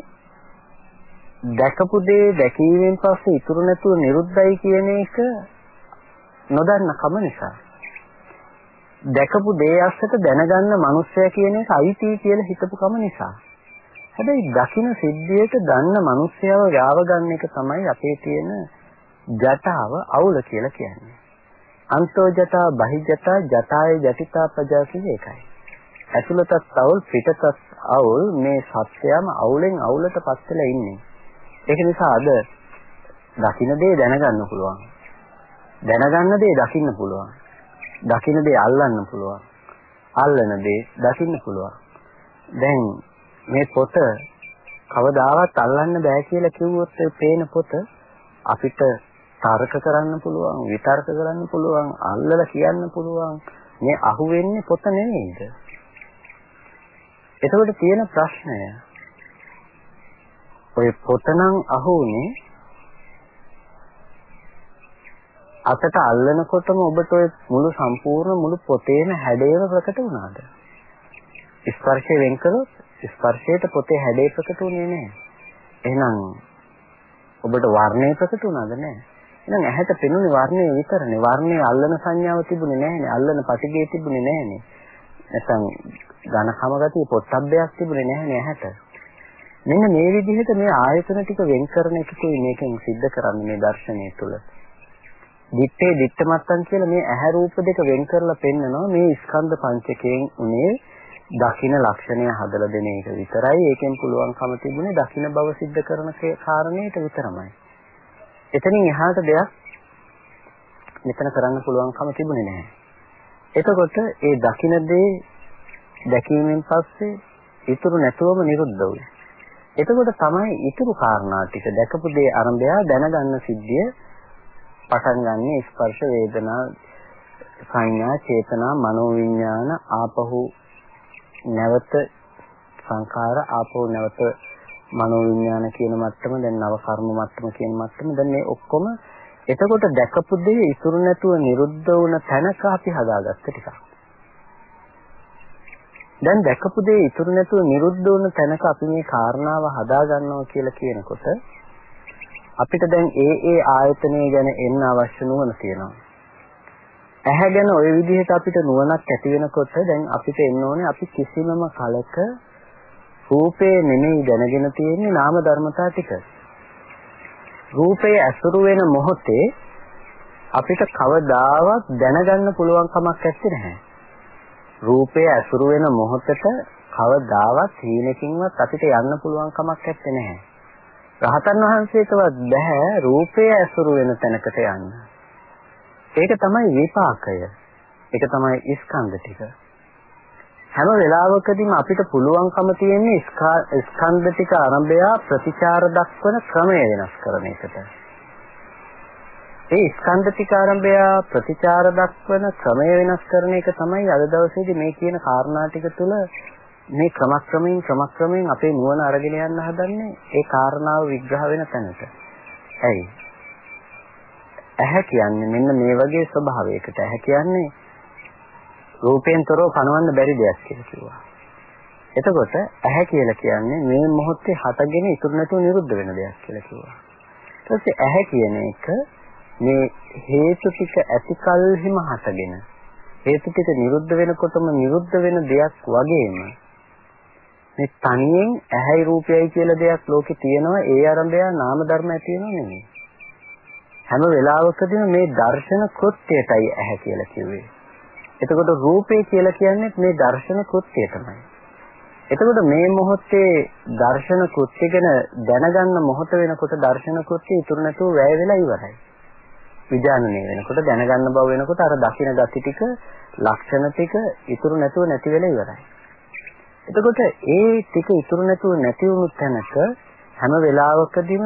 දැකපු දේ දැකීමෙන් පස්සේ ඉතුරු නැතුව නිරුද්ධයි කියන එක නොදන්න කම නිසා. දැකපු දේ අස්සට දැනගන්න මිනිස්සයා කියන එක අයිති කියලා හිතපු කම නිසා. හැබැයි දකින්න සිද්ධියට දන්න මිනිස්සයව ගාව ගන්න එක තමයි අපේ තියෙන ජටාව අවුල කියලා කියන්නේ. අන්තෝ ජටා බහිජටා ජටාය ජටිතා පජා කියන්නේ ඒකයි. ඇතුළතත් අවුල් පිටතත් අවුල් මේ සත්‍යයම අවුලෙන් අවුලට පත් වෙලා ඉන්නේ. ඒක නිසා අද දකින්න දේ දැනගන්න පුළුවන්. දැනගන්න දේ දකින්න පුළුවන්. දකින්න දේ අල්ලන්න පුළුවන්. අල්ලන දේ දකින්න පුළුවන්. දැන් මේ පොත කවදාවත් අල්ලන්න බෑ කියලා කිව්වොත් ඒ පේන පොත අපිට තර්ක කරන්න පුළුවන්, විතර්ක කරන්න පුළුවන්, අල්ලලා කියන්න පුළුවන්. මේ අහුවෙන්නේ පොත නෙවෙයිද? එතකොට තියෙන ප්‍රශ්නය ඔය පොතනම් අහුනේ අතට අල්ලනකොටම ඔබට ඔය මුළු සම්පූර්ණ මුළු පොතේම හැඩයම ප්‍රකට වුණාද? ස්පර්ශය වෙන් කළොත් ස්පර්ශයට පොතේ හැඩය ප්‍රකට වුණේ නැහැ. එහෙනම් ඔබට වර්ණය ප්‍රකට වුණාද නැහැ? එහෙනම් ඇහැට පෙනුනේ වර්ණය විතරනේ. වර්ණයේ අල්ලන සංඥාව තිබුණේ නැහැනේ. අල්ලන පටිගය තිබුණේ නැහැනේ. නැත්නම් ඝනකම ගතිය පොට්ටබ්බයක් තිබුණේ නැහැනේ ඇහැට. මෙන්න මේ විදිහට මේ ආයතන ටික වෙන් කරන එකකුයි මේකෙන් सिद्ध කරන්නේ මේ දර්ශනය තුළ. දිත්තේ දිත්ත මත්තන් කියලා මේ ඇහැ රූප දෙක වෙන් කරලා පෙන්නනවා මේ ස්කන්ධ පංචකයෙන් උනේ දකින්න ලක්ෂණය හදලා දෙන එක විතරයි ඒකෙන් පුළුවන්කම තිබුණේ දකින්න බව सिद्ध කරන කාරණේට විතරමයි. එතනින් එහාට දෙයක් මෙතන කරන්න පුළුවන්කම තිබුණේ නැහැ. එතකොට ඒ දකින්න දේ දැකීමෙන් පස්සේ ඉතුරු නැතුවම නිරුද්ධ වුණා. එතකොට තමයි ඊතුරු කාරණා ටික දැකපු දේ අරඹය දැනගන්න සිද්ධිය පටන් ගන්න ස්පර්ශ වේදනා සංඥා චේතනා මනෝවිඤ්ඤාණ ආපහු නැවත සංඛාර ආපහු නැවත මනෝවිඤ්ඤාණ කියන මට්ටම දැන් නව කර්ම මට්ටම කියන මට්ටම දැන් මේ ඔක්කොම එතකොට දැකපු දේ ඉතුරු නැතුව නිරුද්ධ වුණ තැනක අපි හදාගත්ත ටිකක් දැන් දැකපු දේ ඉතුරු නැතුව නිරුද්ධ වුණ තැනක අපි මේ කාරණාව හදා ගන්නවා කියලා කියනකොට අපිට දැන් ඒ ඒ ආයතනය ගැන එන්න අවශ්‍ය නුවණ තියෙනවා. ඇහැ ගැන ওই විදිහට අපිට නුවණක් ඇති වෙනකොට දැන් අපිට එන්න ඕනේ අපි කිසිමම කලක රූපේ නෙමෙයි දැනගෙන තියෙන්නේ නාම ධර්මතා ටික. රූපේ ඇසුරු වෙන මොහොතේ අපිට කවදාවත් දැනගන්න පුළුවන් කමක් නැත්තේ. රූපය ඇසුරු වෙන මොහොතට කවදාවත් හීනකින්වත් අපිට යන්න පුළුවන් කමක් නැත්තේ. රහතන් වහන්සේටවත් බෑ රූපය ඇසුරු වෙන තැනකට යන්න. ඒක තමයි විපාකය. ඒක තමයි ස්කන්ධ ටික. හැම වෙලාවකදීම අපිට පුළුවන්කම තියෙන්නේ ස්කන්ධ ටික ආරම්භය ප්‍රතිචාර දක්වන ක්‍රමය වෙනස් කරන එකට. ඒ ස්කන්ධ ටික ආරම්භය ප්‍රතිචාර දක්වන ක්‍රමය වෙනස් කරන එක තමයි අද දවසේදී මේ කියන කාරණා ටික තුළ මේ ක්‍රමක්‍රමයෙන් ක්‍රමක්‍රමයෙන් අපේ නුවණ අරගෙන යන්න හදන්නේ ඒ කාරණාව විග්‍රහ වෙන තැනට. ඇයි? ඇහැ කියන්නේ මෙන්න මේ වගේ ස්වභාවයකට. ඇහැ කියන්නේ රූපයෙන් තොරව පණවන්න බැරි දෙයක් කියලා කිව්වා. එතකොට ඇහැ කියලා කියන්නේ මේ මොහොතේ හටගෙන ඉතුරු නැතුව නිරුද්ධ වෙන දෙයක් කියලා කිව්වා. ඊට පස්සේ ඇහැ කියන එක මේ හේතු ටික ඇති කල්හිම හටගෙන හේතු ටික නිරුද්ධ වෙනකොටම නිරුද්ධ වෙන දෙයක් වගේම මේ තනියෙන් ඇහැයි රූපයයි කියලා දෙයක් ලෝකේ තියෙනවා ඒ ආරම්භය නාම ධර්ම ඇති වෙනව නෙමෙයි හැම වෙලාවකදීම මේ දර්ශන කෘත්‍යයටයි ඇහැ කියලා කිව්වේ එතකොට රූපේ කියලා කියන්නේ මේ දර්ශන කෘත්‍යය තමයි එතකොට මේ මොහොතේ දර්ශන කෘත්‍ය ගැන දැනගන්න මොහොත වෙනකොට දර්ශන කෘත්‍ය ඉතුරු නැතුව වැය වෙලා ඉවරයි විඥානනය වෙනකොට දැනගන්න බව වෙනකොට අර දකින gati ටික ලක්ෂණ ටික ඉතුරු නැතුව නැති වෙලා ඉවරයි. එතකොට ඒ ටික ඉතුරු නැතුව නැති වුණු තැනක හැම වෙලාවකදීම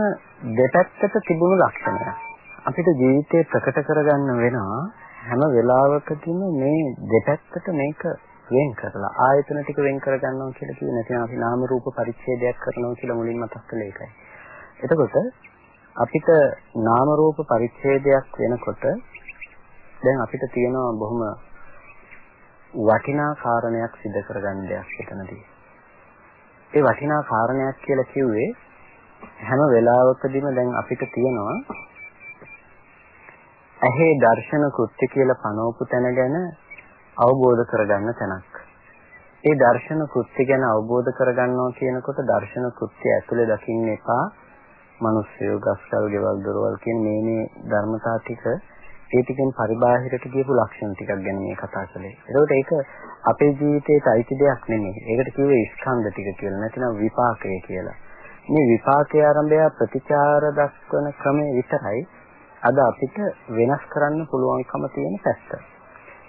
දෙපැත්තට තිබුණු ලක්ෂණයක්. අපිට ජීවිතේ ප්‍රකට කරගන්න වෙනවා හැම වෙලාවකදීම මේ දෙපැත්තට මේක වෙන් කරලා ආයතන ටික වෙන් කරගන්නවා කියලා කියන තැන අපි නාම රූප පරිච්ඡේදයක් කරනවා කියලා මුලින් මතක් කළේ ඒකයි. එතකොට අපිට නාම රූප පරිච්ඡේදයක් වෙනකොට දැන් අපිට තියෙනවා බොහොම වටිනා කාරණයක් සිදු කරගන්න දෙයක් එතනදී. ඒ වටිනා කාරණයක් කියලා කිව්වේ හැම වෙලාවකදීම දැන් අපිට තියෙනවා ඇහි දර්ශන කෘත්‍ය කියලා පනවපු තැන ගැන අවබෝධ කරගන්න තැනක්. ඒ දර්ශන කෘත්‍ය ගැන අවබෝධ කරගන්නවා කියනකොට දර්ශන කෘත්‍ය ඇතුලේ දකින්න එපා. මිනිස්සු ගස්කල් ගෙවල් දොරවල් කියන මේ මේ ධර්මතා ටික ඒ ටිකෙන් පරිබාහිරට ගියපු ලක්ෂණ ටිකක් ගැන මේ කතා කළේ. ඒකෝට ඒක අපේ ජීවිතේට අයිති දෙයක් නෙමෙයි. ඒකට කිව්වේ ස්කන්ධ ටික කියලා. නැතිනම් විපාකය කියලා. මේ විපාකයේ ආරම්භය ප්‍රතිචාර දක්වන ක්‍රමය විතරයි අද අපිට වෙනස් කරන්න පුළුවන්කම තියෙන පැත්ත.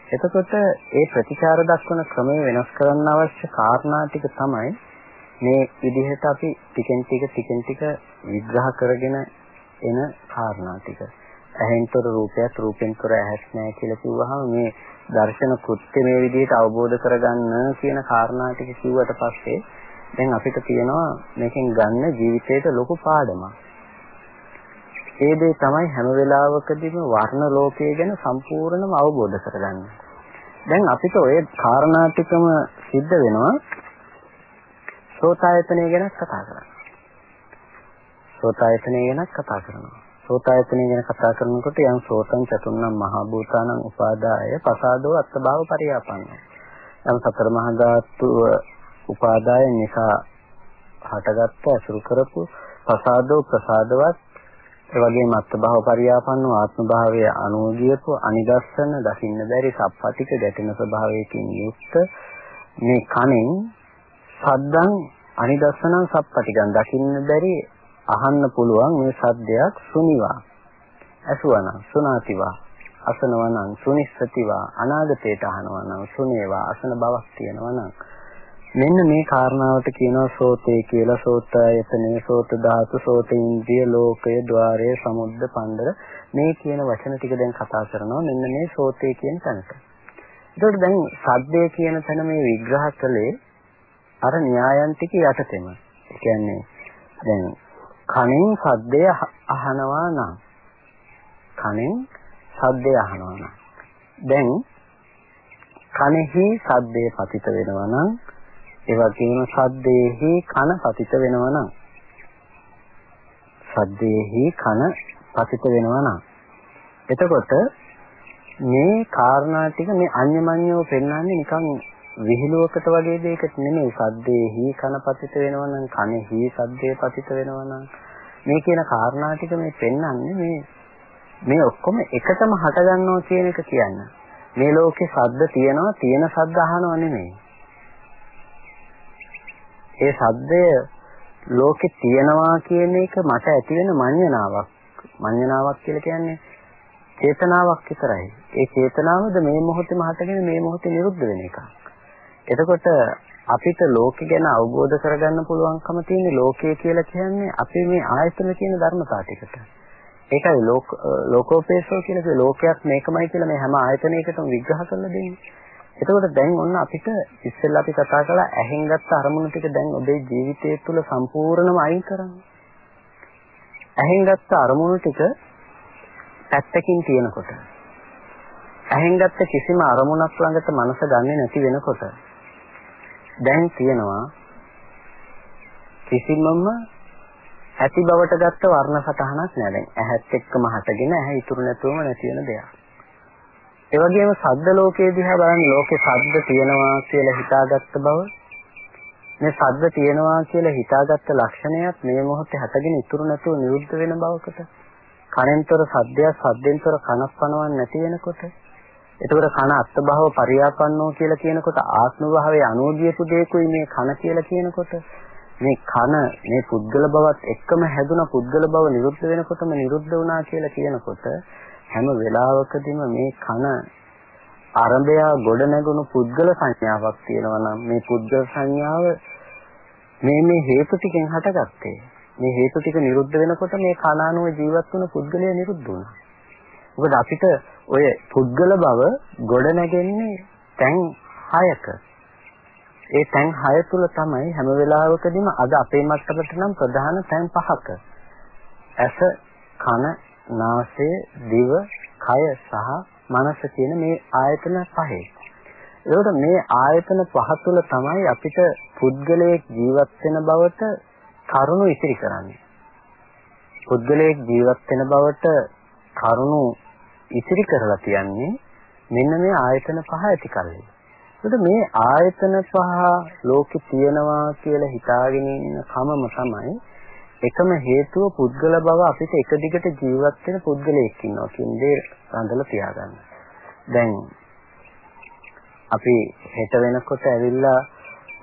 එතකොට ඒ ප්‍රතිචාර දක්වන ක්‍රමය වෙනස් කරන්න අවශ්‍ය කාරණා ටික තමයි මේ විදිහට අපි ටිකෙන් ටික ටිකෙන් ටික විග්‍රහ කරගෙන එන කාරණා ටික. ඇහෙන්තර රූපයක් රූපෙන්තර ඇහස් නැහැ කියලා කිව්වහම මේ දර්ශන කෘත්‍ය මේ විදිහට අවබෝධ කරගන්න කියන කාරණා ටික කිව්වට පස්සේ දැන් අපිට තියෙනවා මේකෙන් ගන්න ජීවිතේට ලොකු පාඩමක්. ඒ දේ තමයි හැම වෙලාවකදීම වර්ණ ලෝකය ගැන සම්පූර්ණම අවබෝධ කරගන්න. දැන් අපිට ওই කාරණා ටිකම සිද්ධ වෙනවා සෝතායතනය ගැන කතා කරන්න. සෝතායතනය ගැන කතා කරනවා. සෝතායතනය ගැන කතා කරනකොට යම් සෝතං චතුන්නම් මහා භූතානං උපාදාය පසාදෝ අත්භව පරියාපන්න. යම් සතර මහා ධාතු උපාදාය නිසා හටගත්ත අසුරු කරපු පසාදෝ ප්‍රසාදවත් ඒ වගේම අත්භව පරියාපන්නෝ ආත්ම භාවයේ අනුගියපු අනිදස්සන දකින්න බැරි සප්පටික ගැටෙන ස්වභාවයකින් යුක්ත මේ කණෙන් සද්දං අනිදස්සනං සප්පටිකං දකින්න බැරි අහන්න පුළුවන් මේ සද්දයක් සුනිවා. ඇසුවනම් සුනාතිවා අසනවනම් සුනිස්සතිවා අනාගතයට අහනවනම් සුනේවා අසන බවක් තියෙනවනම් මෙන්න මේ කාරණාවට කියනවා සෝතේ කියලා සෝතයතනේ සෝත ධාතු සෝත ඉන්ද්‍රිය ලෝකය ద్వාරය සමුද්ද පණ්ඩර මේ කියන වචන ටික දැන් කතා කරනවා මෙන්න මේ සෝතේ කියන තැනට. ඒකට දැන් සද්දේ කියන තැන මේ විග්‍රහ කළේ අර න්‍යායන් ටික යටතෙම. ඒ කියන්නේ දැන් කණෙන් සද්දය අහනවා නම් කණෙන් සද්දය අහනවා නම් දැන් කනෙහි සද්දේ පතිත වෙනවා නම් ඒ වගේම සද්දේහි කන පතිත වෙනවා නම්. සද්දේහි කන පතිත වෙනවා නම්. එතකොට මේ කාරණා ටික මේ අන්‍යමඤ්ඤෝ පෙන්වන්නේ නිකන් විහිළුවකට වගේ දෙයකට නෙමෙයි. සද්දේහි කන පතිත වෙනවා නම් කනෙහි සද්දේ පතිත වෙනවා නම්. මේ කියන කාරණා ටික මේ පෙන්වන්නේ මේ මේ ඔක්කොම එකටම හට ගන්නවා කියන එක කියන්නේ. මේ ලෝකේ සද්ද තියෙනවා තියෙන සද්ද අහනවා නෙමෙයි. ඒ සද්දය ලෝකේ තියෙනවා කියන එක මට ඇති වෙන මඤ්ඤණාවක්. මඤ්ඤණාවක් කියලා කියන්නේ චේතනාවක් විතරයි. ඒ චේතනාවද මේ මොහොතේම හටගෙන මේ මොහොතේ නිරුද්ධ වෙන එකක්. එතකොට අපිට ලෝකෙ ගැන අවබෝධ කරගන්න පුළුවන්කම තියෙන ලෝකය කියලා කියන්නේ අපේ මේ ආයතන කියන ධර්මතා ටිකට. ඒකයි ලෝක ලෝකෝපේසෝ කියලා ලෝකයක් මේකමයි කියලා මේ හැම ආයතනයකටම විග්‍රහ කරලා දෙන්නේ. එතකොට දැන් ඔන්න අපිට ඉස්සෙල්ලා අපි කතා කළා ඇහෙන් ගත්ත අරමුණු ටික දැන් ඔබේ ජීවිතය තුළ සම්පූර්ණම අයින් කරන්න. ඇහෙන් ගත්ත අරමුණු ටික පැත්තකින් තියනකොට ඇහෙන් ගත්ත කිසිම අරමුණක් ළඟට මනස ගන්නේ නැති වෙනකොට දැන් තියෙනවා කිසිමම ඇති බවට ගත්ත වර්ණ සටහනක් නෑ දැන් ඇහත් එක්කම හටගෙන ඇහැ ඉතුරු නැතුවම නැති වෙන දෙයක්. ඒ වගේම සද්ද ලෝකයේ දිහා බලන්න ලෝකේ සද්ද තියෙනවා කියලා හිතාගත්ත බව. මේ සද්ද තියෙනවා කියලා හිතාගත්ත ලක්ෂණයක් මේ මොහොතේ හටගෙන ඉතුරු නැතුව නිරුද්ධ වෙන බවකට. කනෙන්තර සද්දයක් සද්දෙන්තර කනක් පනවන්නේ නැති වෙනකොට. එතකොට කන අත්භව පරියාපන්නෝ කියලා කියනකොට ආත්ම භාවයේ අනෝදියපු දෙයකුයි මේ කන කියලා කියනකොට. මේ කන මේ පුද්ගල බවත් එක්කම හැදුන පුද්ගල බව නිරුද්ධ වෙනකොටම නිරුද්ධ වුණා කියලා කියනකොට හැම වෙලාවකදීම මේ කන අරඹයා ගොඩ නැගුණු පුද්ගල සංඥාවක් තියෙනවා නම් මේ පුද්ගල සංඥාව මේ මේ හේතු ටිකෙන් හටගත්තේ. මේ හේතු ටික නිරුද්ධ වෙනකොට මේ කන අනුව ජීවත් වුණ පුද්ගලයා නිරුද්ධ වුණා. මොකද අපිට ඔය පුද්ගල බව ගොඩ නැගෙන්නේ තැන් 6ක. ඒ තැන් 6 තුල තමයි හැම වෙලාවකදීම අද අපේ මත්තකට නම් ප්‍රධාන තැන් පහක. ඇස, කන, නාසය, දිව, කය සහ මනස කියන මේ ආයතන පහේ. ඒකට මේ ආයතන පහ තුල තමයි අපිට පුද්ගලයෙක් ජීවත් වෙන බවට කරුණු ඉතිරි කරන්නේ. පුද්ගලයෙක් ජීවත් වෙන බවට කරුණු ඉතිරි කරලා තියන්නේ මෙන්න මේ ආයතන පහ ඇති කල්ලි. ඒකට මේ ආයතන පහ ලෝකෙ තියෙනවා කියලා හිතාගෙන ඉන්න කමම තමයි එකම හේතුව පුද්ගල බව අපිට එක දිගට ජීවත් වෙන පුද්ගලයෙක් ඉන්නවා කියන දේ රඳලා තියාගන්න. දැන් අපි හෙට වෙනකොට ඇවිල්ලා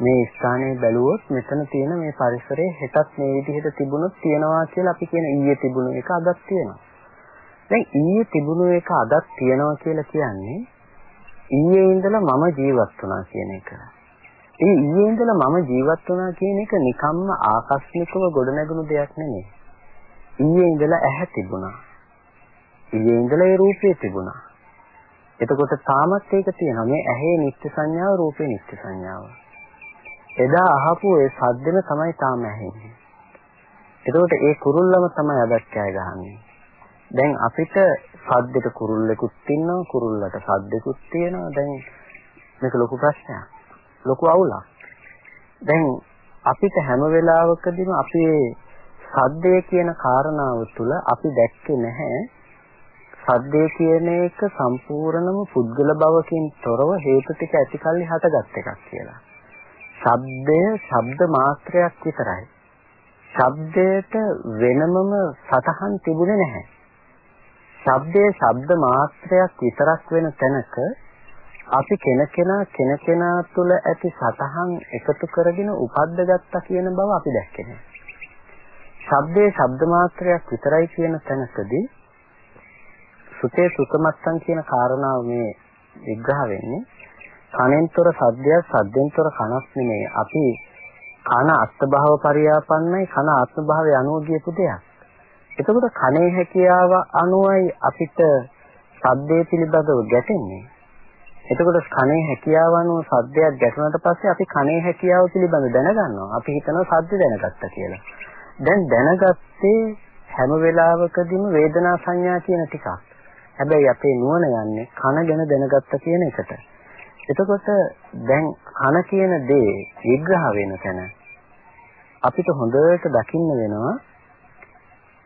මේ ස්ථානයේ බැලුවොත් මෙතන තියෙන මේ පරිසරයේ හෙටත් මේ විදිහට තිබුණොත් තියනවා කියලා අපි කියන ඊයේ තිබුණු එක අදත් තියෙනවා. දැන් ඊයේ තිබුණු එක අදත් තියෙනවා කියලා කියන්නේ ඊයේ ඉඳලා මම ජීවත් වුණා කියන එක. ඒ ඊයේ ඉඳලා මම ජීවත් වුණා කියන එක නිකම්ම ආකස්මිකව ගොඩනැගුණු දෙයක් නෙමෙයි. ඊයේ ඉඳලා ඇහැ තිබුණා. ඊයේ ඉඳලා ඒ රූපය තිබුණා. එතකොට තාමත් ඒක තියෙනවා. මේ ඇහි නිත්‍ය සංඥාව, රූපේ නිත්‍ය සංඥාව. එදා අහපු ඒ සද්දෙම තමයි තාම ඇහෙන්නේ. එතකොට ඒ කුරුල්ලම තමයි අදත් කෑ ගහන්නේ. දැන් අපිට සද්දෙට කුරුල්ලෙකුත් ඉන්නවා, කුරුල්ලට සද්දෙකුත් තියෙනවා. දැන් මේක ලොකු ප්‍රශ්නයක්. ලොකු අවුලක්. දැන් අපිට හැම වෙලාවකදීම අපි සද්දය කියන කාරණාව තුළ අපි දැක්කේ නැහැ සද්දේ කියන එක සම්පූර්ණම පුද්ගල භවකින් තොරව හේතු ටික ඇතිකල්ලි හටගත් එකක් කියලා. ශබ්දය ශබ්ද මාත්‍රයක් විතරයි. ශබ්දයට වෙනමම සතහන් තිබුණේ නැහැ. ශබ්දයේ ශබ්ද මාත්‍රයක් විතරක් වෙන තැනක අපි කෙනකෙනා කෙනකෙනා තුළ ඇති සතහන් එකතු කරගෙන උපද්දගත්තා කියන බව අපි දැක්කේ නැහැ. ශබ්දයේ ශබ්ද මාත්‍රයක් විතරයි කියන තැනකදී සුතේ සුතමත්තන් කියන කාරණාව මේ විග්‍රහ වෙන්නේ කනෙන්තර සද්දයක් සද්දෙන්තර කනක් නෙමෙයි. අපි කන අත්භාව පරියාපන්නයි කන ආත්මභාවය අනුව ගියපු දෙයක්. එතකොට කනේ හැකියාව අනුවයි අපිට සද්දේ පිළිබඳව ගැටෙන්නේ. එතකොට කනේ හැකියාව අනුව සද්දයක් ගැටුණාට පස්සේ අපි කනේ හැකියාව පිළිබඳව දැනගන්නවා. අපි හිතනවා සද්ද දැනගත්තා කියලා. දැන් දැනගත්තේ හැම වෙලාවකදීම වේදනා සංඥා කියන ටිකක්. හැබැයි අපේ නුවණ යන්නේ කන ගැන දැනගත්ත කියන එකට. එතකොට දැන් කන කියන දේ විග්‍රහ වෙන තැන අපිට හොඳට දකින්න වෙනවා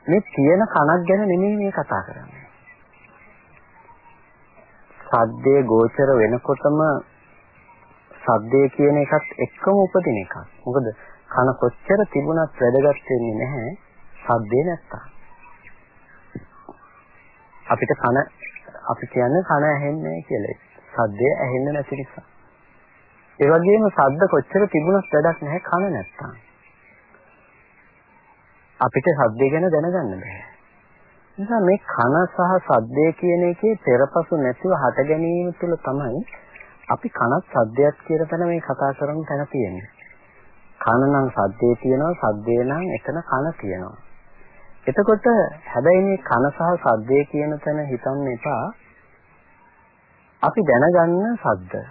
මේ තියෙන කනක් ගැන නෙමෙයි මේ කතා කරන්නේ. සද්දේ ගෝචර වෙනකොටම සද්දේ කියන එකත් එක්කම උපදින එකක්. මොකද කන කොච්චර තිබුණත් වැදගත් වෙන්නේ නැහැ සද්දේ නැත්තම්. අපිට කන අපි කියන්නේ කන ඇහෙන්නේ කියලා. සද්දය ඇහෙන්නේ නැති නිසා. ඒ වගේම සද්ද කොච්චර තිබුණත් වැඩක් නැහැ කන නැත්තම්. අපිට සද්දය ගැන දැනගන්න බෑ. නිසා මේ කන සහ සද්දය කියන එකේ පෙරපසු නැතිව හට ගැනීම තුළ තමයි අපි කනත් සද්දයක් කියන තැන මේ කතා කරන තැන තියෙන්නේ. කන නම් සද්දේ තියෙනවා සද්දේ නම් එතන කන තියෙනවා. එතකොට හැබැයි මේ කන සහ සද්දේ කියන තැන හිතන්න එපා. අපි දැනගන්න සද්ද.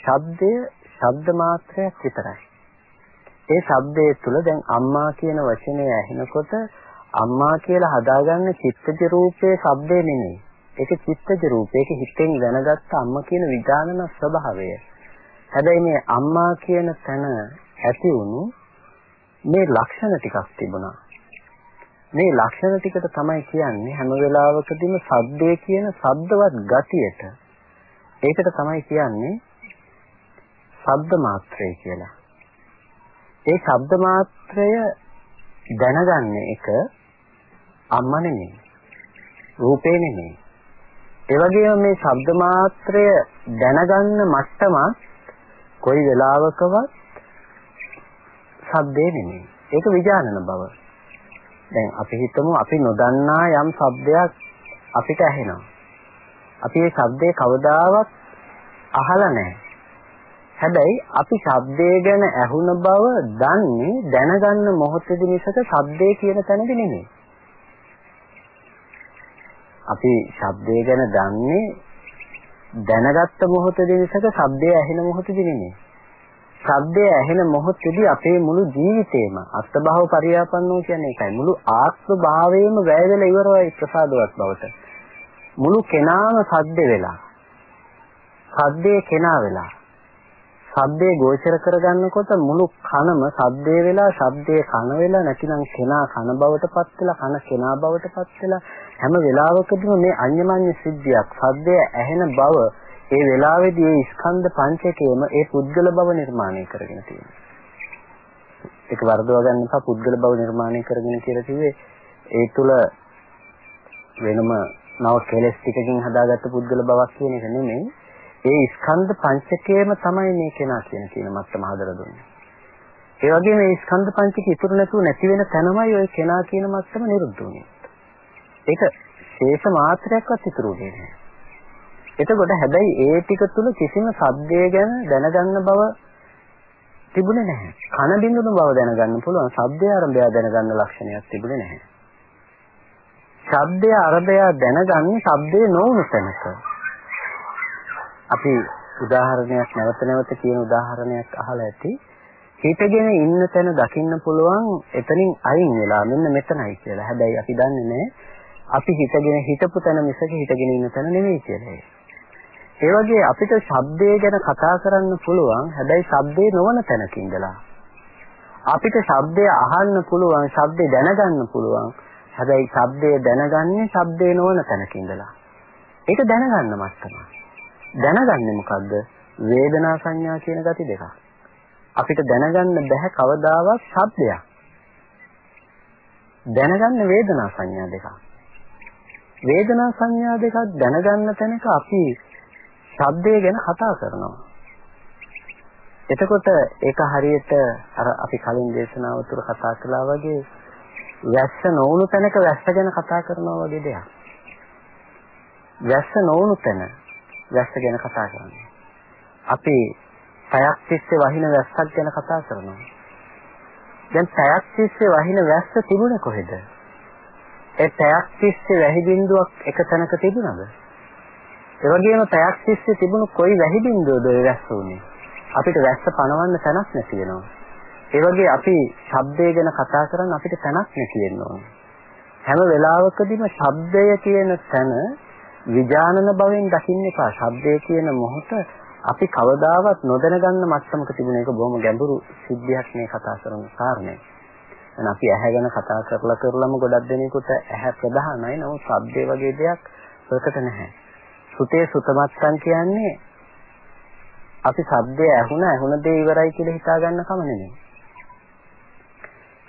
ශබ්දය ශබ්ද මාත්‍රයක් විතරයි. ඒ ශබ්දයේ තුල දැන් අම්මා කියන වචනය ඇහෙනකොට අම්මා කියලා හදාගන්න චිත්තජ රූපයේ ශබ්දේ නෙමෙයි. ඒක චිත්තජ රූපේ. ඒක හිතෙන් දැනගත්ත අම්මා කියන විඥානන ස්වභාවය. හැබැයි මේ අම්මා කියන තැන ඇති වුණු මේ ලක්ෂණ ටිකක් තිබුණා. මේ ලක්ෂණ ටිකට තමයි කියන්නේ හැම වෙලාවකදීම සද්දේ කියන සද්දවත් ගතියට. ඒකට තමයි කියන්නේ ශබ්ද මාත්‍රය කියලා. ඒ ශබ්ද මාත්‍රය දැනගන්න එක අම්ම නෙමෙයි. රූපේ නෙමෙයි. ඒ වගේම මේ ශබ්ද මාත්‍රය දැනගන්න මට්ටම කොයි වෙලාවකවත් ශබ්දේ නෙමෙයි. ඒක විඥානන බව. දැන් අපි හිතමු අපි නොදන්නා යම් ශබ්දයක් අපිට ඇහෙනවා. අපි ඒ ශබ්දේ කවදාවත් අහලා නැහැ. හැබැයි අපි ශබ්දය ගැන ඇහුන බව දන්නේ දැනගන්න මොහොතේදී මිසක ශබ්දේ කියන තැනදී නෙමෙයි. අපි ශබ්දය ගැන දන්නේ දැනගත්ත මොහොතේදී මිසක ශබ්දය ඇහෙන මොහොතේදී නෙමෙයි. ශබ්දය ඇහෙන මොහොතේදී අපේ මුළු ජීවිතේම අත්භව පරියාපන්නෝ කියන්නේ ඒකයි. මුළු ආත්ම භාවයේම වැය වෙලා ඉවරයි ප්‍රසාදවත් බවට. මුළු කෙනාම සද්ද වෙලා. සද්දේ කෙනා වෙලා. ශබ්දේ ගෝචර කරගන්නකොට මුළු කනම ශබ්දේ වෙලා ශබ්දේ කන වෙලා නැතිනම් කෙනා කන බවටපත් වෙලා කන කෙනා බවටපත් වෙලා හැම වෙලාවකදීම මේ අඤ්ඤමඤ්ඤ සිද්ධියක් ශබ්දය ඇහෙන බව ඒ වෙලාවේදී ඒ ස්කන්ධ පංචකයම ඒ පුද්ගල බව නිර්මාණය කරගෙන තියෙනවා. ඒක වර්ධව ගන්න එපා පුද්ගල බව නිර්මාණය කරගෙන කියලා කිව්වේ ඒ තුල වෙනම නව කෙලස් ටිකකින් හදාගත්ත පුද්ගල බවක් කියන එක නෙමෙයි ඒ ස්කන්ධ පංචකයේම තමයි මේ කෙනා කියන කියන මත්තම හදලා දුන්නේ. ඒ වගේම මේ ස්කන්ධ පංචක ඉතුරු නැතුව නැති වෙන තැනමයි ওই කෙනා කියන මත්තම නිරුද්ධ වුනේ. ඒක ශේෂ මාත්‍රයක්වත් ඉතුරු වෙන්නේ නැහැ. එතකොට හැබැයි ඒ ටික තුල කිසිම සද්දය ගැන දැනගන්න බව තිබුණේ නැහැ. කන බින්දුන බව දැනගන්න පුළුවන්. සද්දය ආරම්භය දැනගන්න ලක්ෂණයක් තිබුණේ නැහැ. ශබ්දය ආරම්භය දැනගන්නේ ශබ්දේ නොවුණු තැනක. අපි උදාහරණයක් නැවත නැවත කියන උදාහරණයක් අහලා ඇති. හිතගෙන ඉන්න තැන දකින්න පුළුවන් එතනින් අයින් වෙලා මෙන්න මෙතනයි කියලා. හැබැයි අපි දන්නේ නැහැ අපි හිතගෙන හිතපු තැන මිසක හිතගෙන ඉන්න තැන නෙවෙයි කියලා. ඒ වගේ අපිට ශබ්දය ගැන කතා කරන්න පුළුවන් හැබැයි ශබ්දේ නොවන තැනක ඉඳලා. අපිට ශබ්දය අහන්න පුළුවන් ශබ්දේ දැනගන්න පුළුවන් හැබැයි ශබ්දය දැනගන්නේ ශබ්දේ නොවන තැනක ඉඳලා. ඒක දැනගන්න මට්ටමයි. දැනගන්නේ මොකද්ද? වේදනා සංඥා කියන gati දෙකක්. අපිට දැනගන්න බෑ කවදාවත් ශබ්දයක්. දැනගන්න වේදනා සංඥා දෙකක්. වේදනා සංඥා දෙකක් දැනගන්න තැනක අපි ශබ්දය ගැන කතා කරනවා. එතකොට ඒක හරියට අර අපි කලින් දේශනාව තුළ කතා කළා වගේ වැස්ස නොවුණු තැනක වැස්ස ගැන කතා කරනවා වගේ දෙයක්. වැස්ස නොවුණු තැන වැස්ස ගැන කතා කරන්නේ. අපි පැයක් තිස්සේ වහින වැස්සක් ගැන කතා කරනවා. දැන් පැයක් තිස්සේ වහින වැස්ස තිබුණේ කොහෙද? ඒ පැයක් තිස්සේ වැහි බිඳුවක් එක තැනක තිබුණද? ඒ වගේම පැයක් තිස්සේ තිබුණු කොයි වැහි බිඳුවද ඒ වැස්ස උනේ? අපිට වැස්ස පනවන්න තැනක් නැති වෙනවා. ඒ වගේ අපි ශබ්දය ගැන කතා කරන් අපිට තැනක් නැති වෙන්න ඕනේ. හැම වෙලාවකදීම ශබ්දය කියන තැන විඥානන භවෙන් දකින්න එපා. ශබ්දය කියන මොහොත අපි කවදාවත් නොදැන ගන්න මට්ටමක තිබුණ එක බොහොම ගැඹුරු සිද්ධියක් මේ කතා කරන කාරණේ. දැන් අපි ඇහැ ගැන කතා කරලා කරලම ගොඩක් දෙනෙකුට ඇහැ ප්‍රධානයි. නමුත් ශබ්දේ වගේ දෙයක් ප්‍රකට නැහැ. සුතේ සුතමත්සන් කියන්නේ අපි ශබ්දය ඇහුණ ඇහුණ දේ ඉවරයි කියලා හිතා ගන්න කම නෙමෙයි.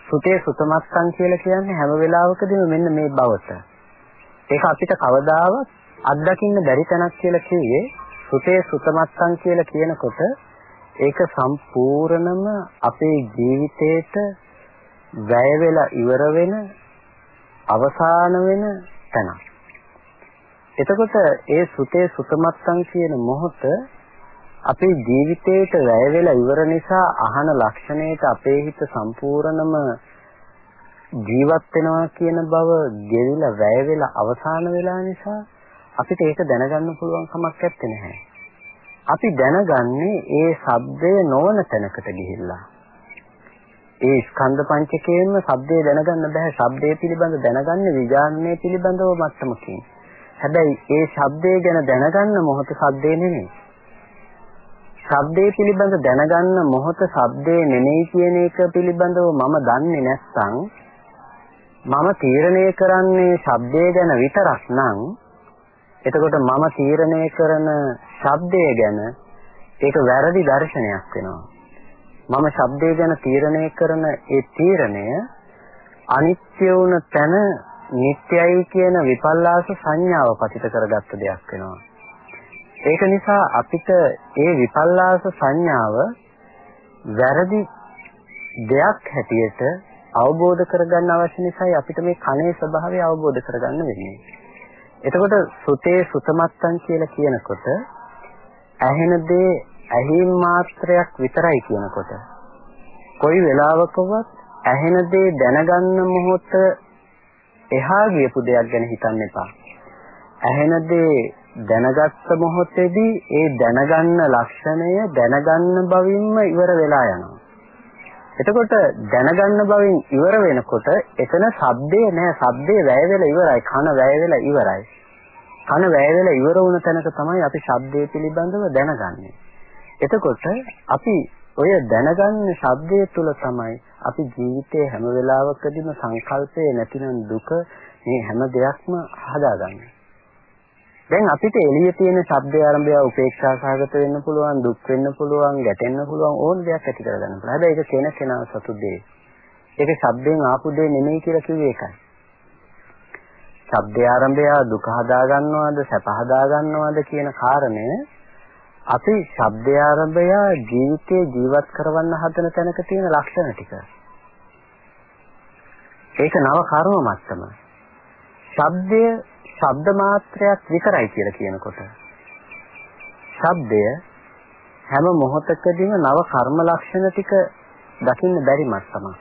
සුතේ සුතමත්සන් කියලා කියන්නේ හැම වෙලාවකදීම මෙන්න මේ බවට. ඒක අපිට කවදාවත් අත්දකින්න බැරි තැනක් කියලා කිව්වේ සුතේ සුතමත්සං කියලා කියනකොට ඒක සම්පූර්ණම අපේ ජීවිතේට වැය වෙලා ඉවර වෙන අවසාන වෙන තැනක්. එතකොට ඒ සුතේ සුතමත්සං කියන මොහොත අපේ ජීවිතේට වැය වෙලා ඉවර නිසා අහන ලක්ෂණයට අපේ හිත සම්පූර්ණම ජීවත් වෙනවා කියන බව ගෙවිලා වැය වෙලා අවසාන වෙලා නිසා අපිට ඒක දැනගන්න පුළුවන් කමක් නැත්තේ. අපි දැනගන්නේ ඒ ශබ්දය නොවන තැනකට ගිහිල්ලා. ඒ ස්කන්ධ පංචකයෙන්ම ශබ්දය දැනගන්න බෑ. ශබ්දය පිළිබඳ දැනගන්නේ විඥානයේ පිළිබඳව මට්ටමකින්. හැබැයි ඒ ශබ්දය ගැන දැනගන්න මොහොත ශබ්දේ නෙමෙයි. ශබ්දේ පිළිබඳ දැනගන්න මොහොත ශබ්දේ නෙමෙයි කියන එක පිළිබඳව මම දන්නේ නැත්නම් මම තීරණය කරන්නේ ශබ්දය ගැන විතරක් නම් එතකොට මම තීරණය කරන ශබ්දය ගැන ඒක වැරදි දර්ශනයක් වෙනවා. මම ශබ්දය ගැන තීරණය කරන ඒ තීරණය අනිත්‍ය වුණ තැන නිට්ටයයි කියන විපල්ලාස සංඥාව පතිත කරගත්ත දෙයක් වෙනවා. ඒක නිසා අපිට ඒ විපල්ලාස සංඥාව වැරදි දෙයක් හැටියට අවබෝධ කරගන්න අවශ්‍ය නිසායි අපිට මේ කනේ ස්වභාවය අවබෝධ කරගන්න වෙන්නේ. එතකොට සුතේ සුතමත්තන් කියලා කියනකොට ඇහෙන දේ ඇහිම් මාත්‍රයක් විතරයි කියනකොට කොයි වෙලාවකවත් ඇහෙන දේ දැනගන්න මොහොත එහා ගියපු දෙයක් ගැන හිතන්න එපා. ඇහෙන දේ දැනගත්ත මොහොතේදී ඒ දැනගන්න ලක්ෂණය දැනගන්න බවින්ම ඉවර වෙලා යනවා. එතකොට දැනගන්න බවින් ඉවර වෙනකොට එතන ශබ්දේ නෑ ශබ්දේ වැය වෙලා ඉවරයි කන වැය වෙලා ඉවරයි. කන වැය වෙලා ඉවර වුණ තැනක තමයි අපි ශබ්දය පිළිබඳව දැනගන්නේ. එතකොට අපි ඔය දැනගන්න ශබ්දයේ තුල තමයි අපි ජීවිතේ හැම වෙලාවකදීම සංකල්පය නැතිනම් දුක මේ හැම දෙයක්ම හදාගන්නේ. දැන් අපිට එළියේ තියෙන ශබ්ද ආරම්භය උපේක්ෂා සහගත වෙන්න පුළුවන්, දුක් වෙන්න පුළුවන්, ගැටෙන්න පුළුවන් ඕන දෙයක් ඇති කරගන්න පුළුවන්. හැබැයි ඒක කෙන කෙනා සතු දෙය. ඒක ශබ්දයෙන් ආපු දෙය නෙමෙයි කියලා කිව්වේ ඒකයි. ශබ්ද ආරම්භය දුක හදා ගන්නවද, සැප හදා ගන්නවද කියන කාරණය අපි ශබ්ද ආරම්භය ජීවිතේ ජීවත් කරවන්න හදන තැනක තියෙන ලක්ෂණ ටික. ඒක නව කර්ම මට්ටම. ශබ්දය ශබ්ද මාත්‍රයක් විතරයි කියලා කියනකොට ශබ්දය හැම මොහොතකදීම නව කර්ම ලක්ෂණ ටික දකින්න බැරි මට්ටමක්.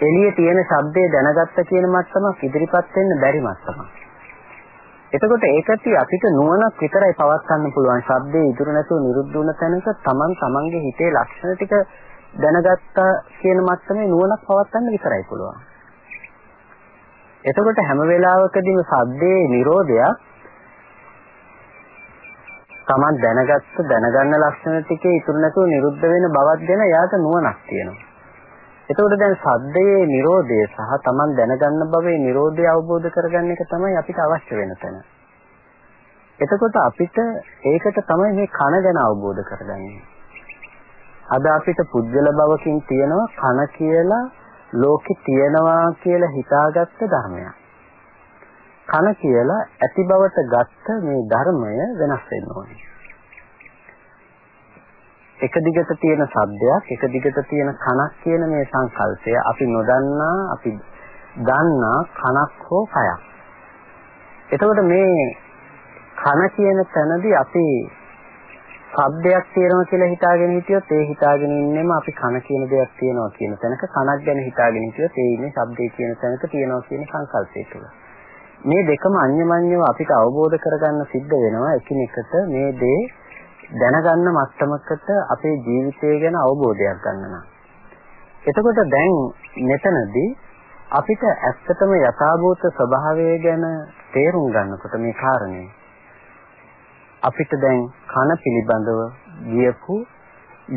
එළියේ තියෙන ශබ්දය දැනගත්ත කියන මට්ටමක් ඉදිරිපත් වෙන්න බැරි මට්ටමක්. එතකොට ඒකට අපිට නුවණක් විතරයි පවත්වන්න පුළුවන්. ශබ්දේ ඉතුරු නැතුව නිරුද්ධ වුණ තැනක Taman Tamanගේ හිතේ ලක්ෂණ ටික දැනගත්තා කියන මට්ටමේ නුවණක් පවත්වන්න විතරයි පුළුවන්. එතකොට හැම වෙලාවකදීම ශබ්දේ Nirodhayak Taman දැනගත්ත දැනගන්න ලක්ෂණ ටිකේ ඉතුරු නැතුව නිරුද්ධ වෙන බවක් ගැන යාට නුවණක් තියෙනවා. එතකොට දැන් සද්දයේ Nirodha සහ Taman දැනගන්න බවේ Nirodha අවබෝධ කරගන්න එක තමයි අපිට අවශ්‍ය වෙන තැන. එතකොට අපිට ඒකට තමයි මේ කන ගැන අවබෝධ කරගන්නේ. අද අපිට පුද්ගල භවකින් තියෙනවා කන කියලා ලෝකේ තියෙනවා කියලා හිතාගත්ත ධර්මයක්. කන කියලා ඇති බවට ගත්ත මේ ධර්මය වෙනස් වෙන්න ඕනේ. එක දිගට තියෙන සද්දයක් එක දිගට තියෙන කනක් කියන මේ සංකල්පය අපි නොදන්නා අපි දන්නා කනක් හෝ කයක්. එතකොට මේ කන කියන තැනදී අපි ශබ්දයක් තියෙනවා කියලා හිතාගෙන හිටියොත් ඒ හිතාගෙන ඉන්නෙම අපි කන කියන දෙයක් තියෙනවා කියන තැනක කනක් ගැන හිතාගෙන හිටියොත් ඒ ඉන්නේ ශබ්දේ කියන තැනක තියෙනවා කියන සංකල්පය තුළ. මේ දෙකම අන්‍යමඤ්ඤව අපිට අවබෝධ කරගන්න සිද්ධ වෙනවා එකිනෙකට මේ දේ දැනගන්න මට්ටමකට අපේ ජීවිතය ගැන අවබෝධයක් ගන්න නම්. එතකොට දැන් මෙතනදී අපිට ඇත්තටම යථාභූත ස්වභාවය ගැන තේරුම් ගන්නකොට මේ කාරණේ අපිට දැන් කන පිළිබඳව ගියපු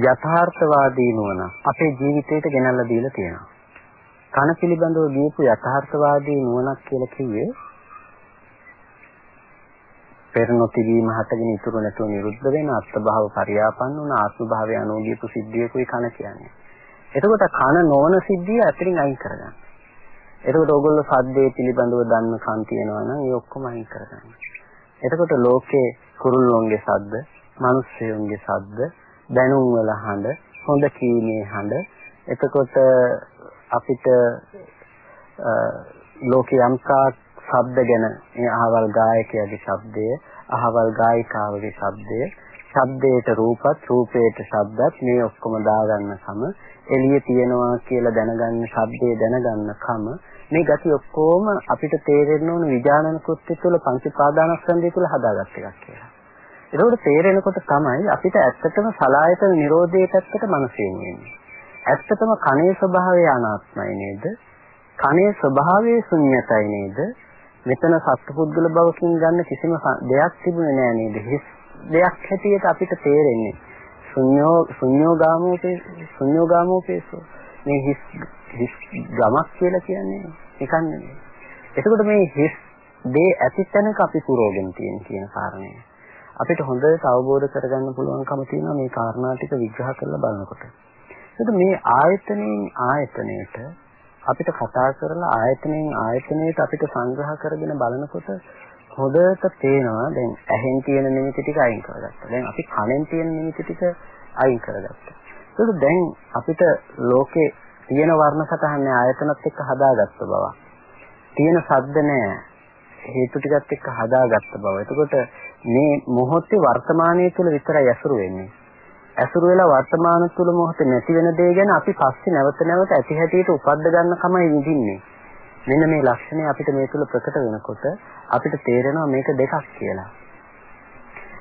යථාර්ථවාදී නුවණ අපේ ජීවිතයට ගෙනල්ලා දීලා තියෙනවා. කන පිළිබඳව ගියපු යථාර්ථවාදී නුවණක් කියලා කිව්වේ පෙර නොතිබීම හටගෙන ඉතුරු නැතුව නිරුද්ධ වෙන අත්භාව පරියාපන්න වුණ ආත්ම භාවය අනෝගියපු සිද්ධියකුයි කන කියන්නේ. එතකොට කන නොවන සිද්ධිය අතරින් අයින් කරගන්න. එතකොට ඕගොල්ලෝ සද්දේ පිළිබඳව දන්න කන් තියෙනවා නම් ඒ ඔක්කොම අයින් කරගන්න. එතකොට ලෝකේ කුරුල්ලොන්ගේ සද්ද, මිනිස්සුන්ගේ සද්ද, දැනුම් වල හඬ, හොඳ කීමේ හඬ, එතකොට අපිට ලෝකේ යම්කා ශබ්ද ගැන මේ අහවල් ගායකයාගේ ශබ්දය, අහවල් ගායිකාවගේ ශබ්දය, ශබ්දයට රූපත්, රූපයට ශබ්දත් මේ ඔක්කොම දාගන්න සම එළියේ තියෙනවා කියලා දැනගන්න ශබ්දේ දැනගන්න කම මේ ගති ඔක්කොම අපිට තේරෙන්න ඕන විඥානන කෘත්‍ය තුළ පංච පාදානස්කන්ධය තුළ හදාගත්ත එකක් කියලා. ඒකෝට තේරෙනකොට තමයි අපිට ඇත්තටම සලායතන නිරෝධයේ පැත්තට මනස යන්නේ. ඇත්තටම කණේ ස්වභාවය අනාත්මයි නේද? කණේ ස්වභාවය ශුන්‍යතයි නේද? මෙතන සත්පුද්ගල භවකින් ගන්න කිසිම දෙයක් තිබුණේ නෑ නේද? හිස් දෙයක් හැටියට අපිට තේරෙන්නේ. ශුන්‍යෝ ශුන්‍යෝගාමෝපේ ශුන්‍යෝගාමෝපේසෝ මේ හිස් හිස් ගමක් කියලා කියන්නේ නිකන් නෙමෙයි. එතකොට මේ හිස් දේ ඇති තැනක අපි පුරෝගෙන තියෙන කියන කාරණය. අපිට හොඳට අවබෝධ කරගන්න පුළුවන්කම තියෙනවා මේ කාරණා ටික විග්‍රහ කරලා බලනකොට. එතකොට මේ ආයතනෙන් ආයතනයට අපිට කතා කරලා ආයතනයෙන් ආයතනයට අපිට සංග්‍රහ කරගෙන බලනකොට හොඳට පේනවා දැන් ඇහෙන් තියෙන නිමිති ටික අයින් කරගත්තා. දැන් අපි කනෙන් තියෙන නිමිති ටික අයින් කරගත්තා. ඒක දැන් අපිට ලෝකේ තියෙන වර්ණ සටහන් ආයතනත් එක්ක හදාගත්ත බව. තියෙන ශබ්ද නෑ හේතු ටිකත් එක්ක හදාගත්ත බව. එතකොට මේ මොහොතේ වර්තමානයේ තුල විතරයි ඇසුරු වෙන්නේ. ඇසුරු වෙලා වර්තමාන තුල මොහොතේ නැති වෙන දේ ගැන අපි පස්සේ නැවත නැවත ඇති හැටියට උපද්ද ගන්න කමයි විඳින්නේ. මෙන්න මේ ලක්ෂණය අපිට මේ තුල ප්‍රකට වෙනකොට අපිට තේරෙනවා මේක දෙකක් කියලා.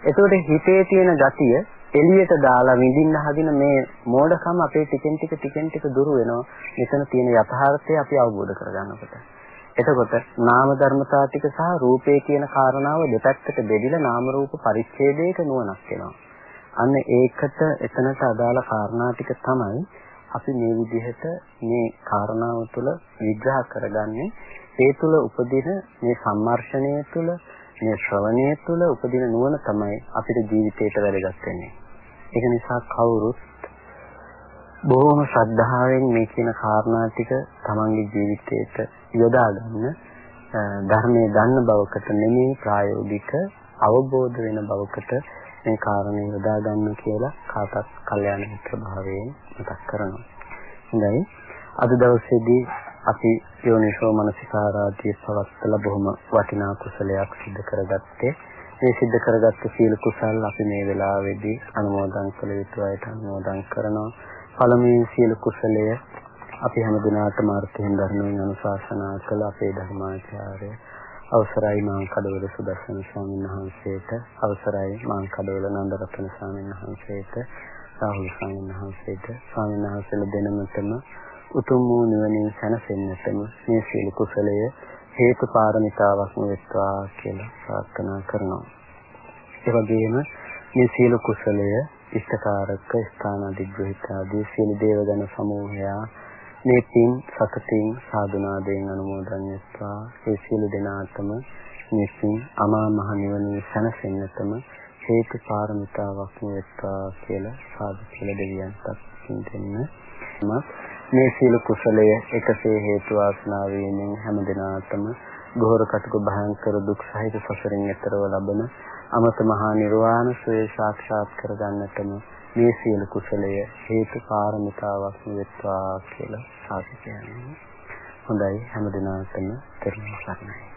එතකොට හිතේ තියෙන ගතිය එළියට දාලා විඳින්න හදින මේ මෝඩකම අපේ ටිකෙන් ටික ටිකෙන් ටික දුරු වෙනවා. මෙතන තියෙන යථාර්ථය අපි අවබෝධ කරගන්නකොට. එතකොට නාම ධර්මතා ටික සහ රූපේ කියන කාරණාව දෙපැත්තට බෙදිලා නාම රූප පරිච්ඡේදයක නුවණක් වෙනවා. අන්න ඒකට එතනට අදාළ කාරණා ටික තමයි අපි මේ විදිහට මේ කාරණාව තුළ විග්‍රහ කරගන්නේ ඒ තුළ උපදින මේ සම්මර්ෂණය තුළ මේ ශ්‍රවණය තුළ උපදින නුවණ තමයි අපිට ජීවිතේට වැදගත් වෙන්නේ. ඒක නිසා කවුරුත් බොහොම ශ්‍රද්ධාවෙන් මේ කියන කාරණා ටික තමන්ගේ ජීවිතේට යොදා ගන්න ධර්මයේ දන්න බවකට නෙමෙයි ප්‍රායෝගික අවබෝධ වෙන බවකට මේ කාරණේ යොදා ගන්න කියලා කාටත් කල්යාණ මිත්‍ර භාවයෙන් මතක් කරනවා. හොඳයි. අද දවසේදී අපි යෝනිසෝ මනසිකාරාදී පවත්තලා බොහොම වටිනා කුසලයක් සිදු කරගත්තේ. මේ සිදු කරගත්ත සීල කුසල් අපි මේ වෙලාවේදී අනුමෝදන් කළ යුතු අයට අනුමෝදන් කරනවා. පළමුවෙන් සීල කුසලය අපි හැම දිනාටම අර්ථයෙන් ධර්මයෙන් අනුශාසනා කළ අපේ ධර්මාචාර්ය අවසරයි මාං කඩවල සුදර්ශන ස්වාමීන් වහන්සේට අවසරයි මාං කඩවල නන්දරත්න ස්වාමීන් වහන්සේට රාහුල ස්වාමීන් වහන්සේට ස්වාමීන් වහන්සේලා දෙනමතම උතුම් වූ නිවනින් සැනසෙන්නටම මේ සීල කුසලය හේතු පාරමිතාවක්ම වෙත්වා කියලා ප්‍රාර්ථනා කරනවා. ඒ වගේම මේ සීල කුසලය ඉෂ්ඨකාරක ස්ථාන අධිග්‍රහිත ආදී සීල දේවගණ සමූහයා මේ පින් සතතින් සාදුනාදයෙන් අනුමෝදන් වෙත්වා ඒ සියලු දෙනාටම මේ පින් අමා මහ නිවනේ සැනසෙන්නටම හේතු පාරමිතාවක් වෙත්වා කියලා සාදු කියලා දෙවියන්ට පින් දෙන්න. මේ සීල කුසලය එකසේ හේතු වාසනා වීමෙන් හැම දිනාටම ගෝර කටක භයංකර දුක් සහිත සසරින් එතරව ලබන අමත මහා නිර්වාණ සෝය සාක්ෂාත් කරගන්නටම මේ සියලු කුසලය හේතු පාරමිතාවක් වෙත්වා කියලා සාදු කියන්නේ. හොඳයි හැම දිනකටම තෙරුවන් සරණයි.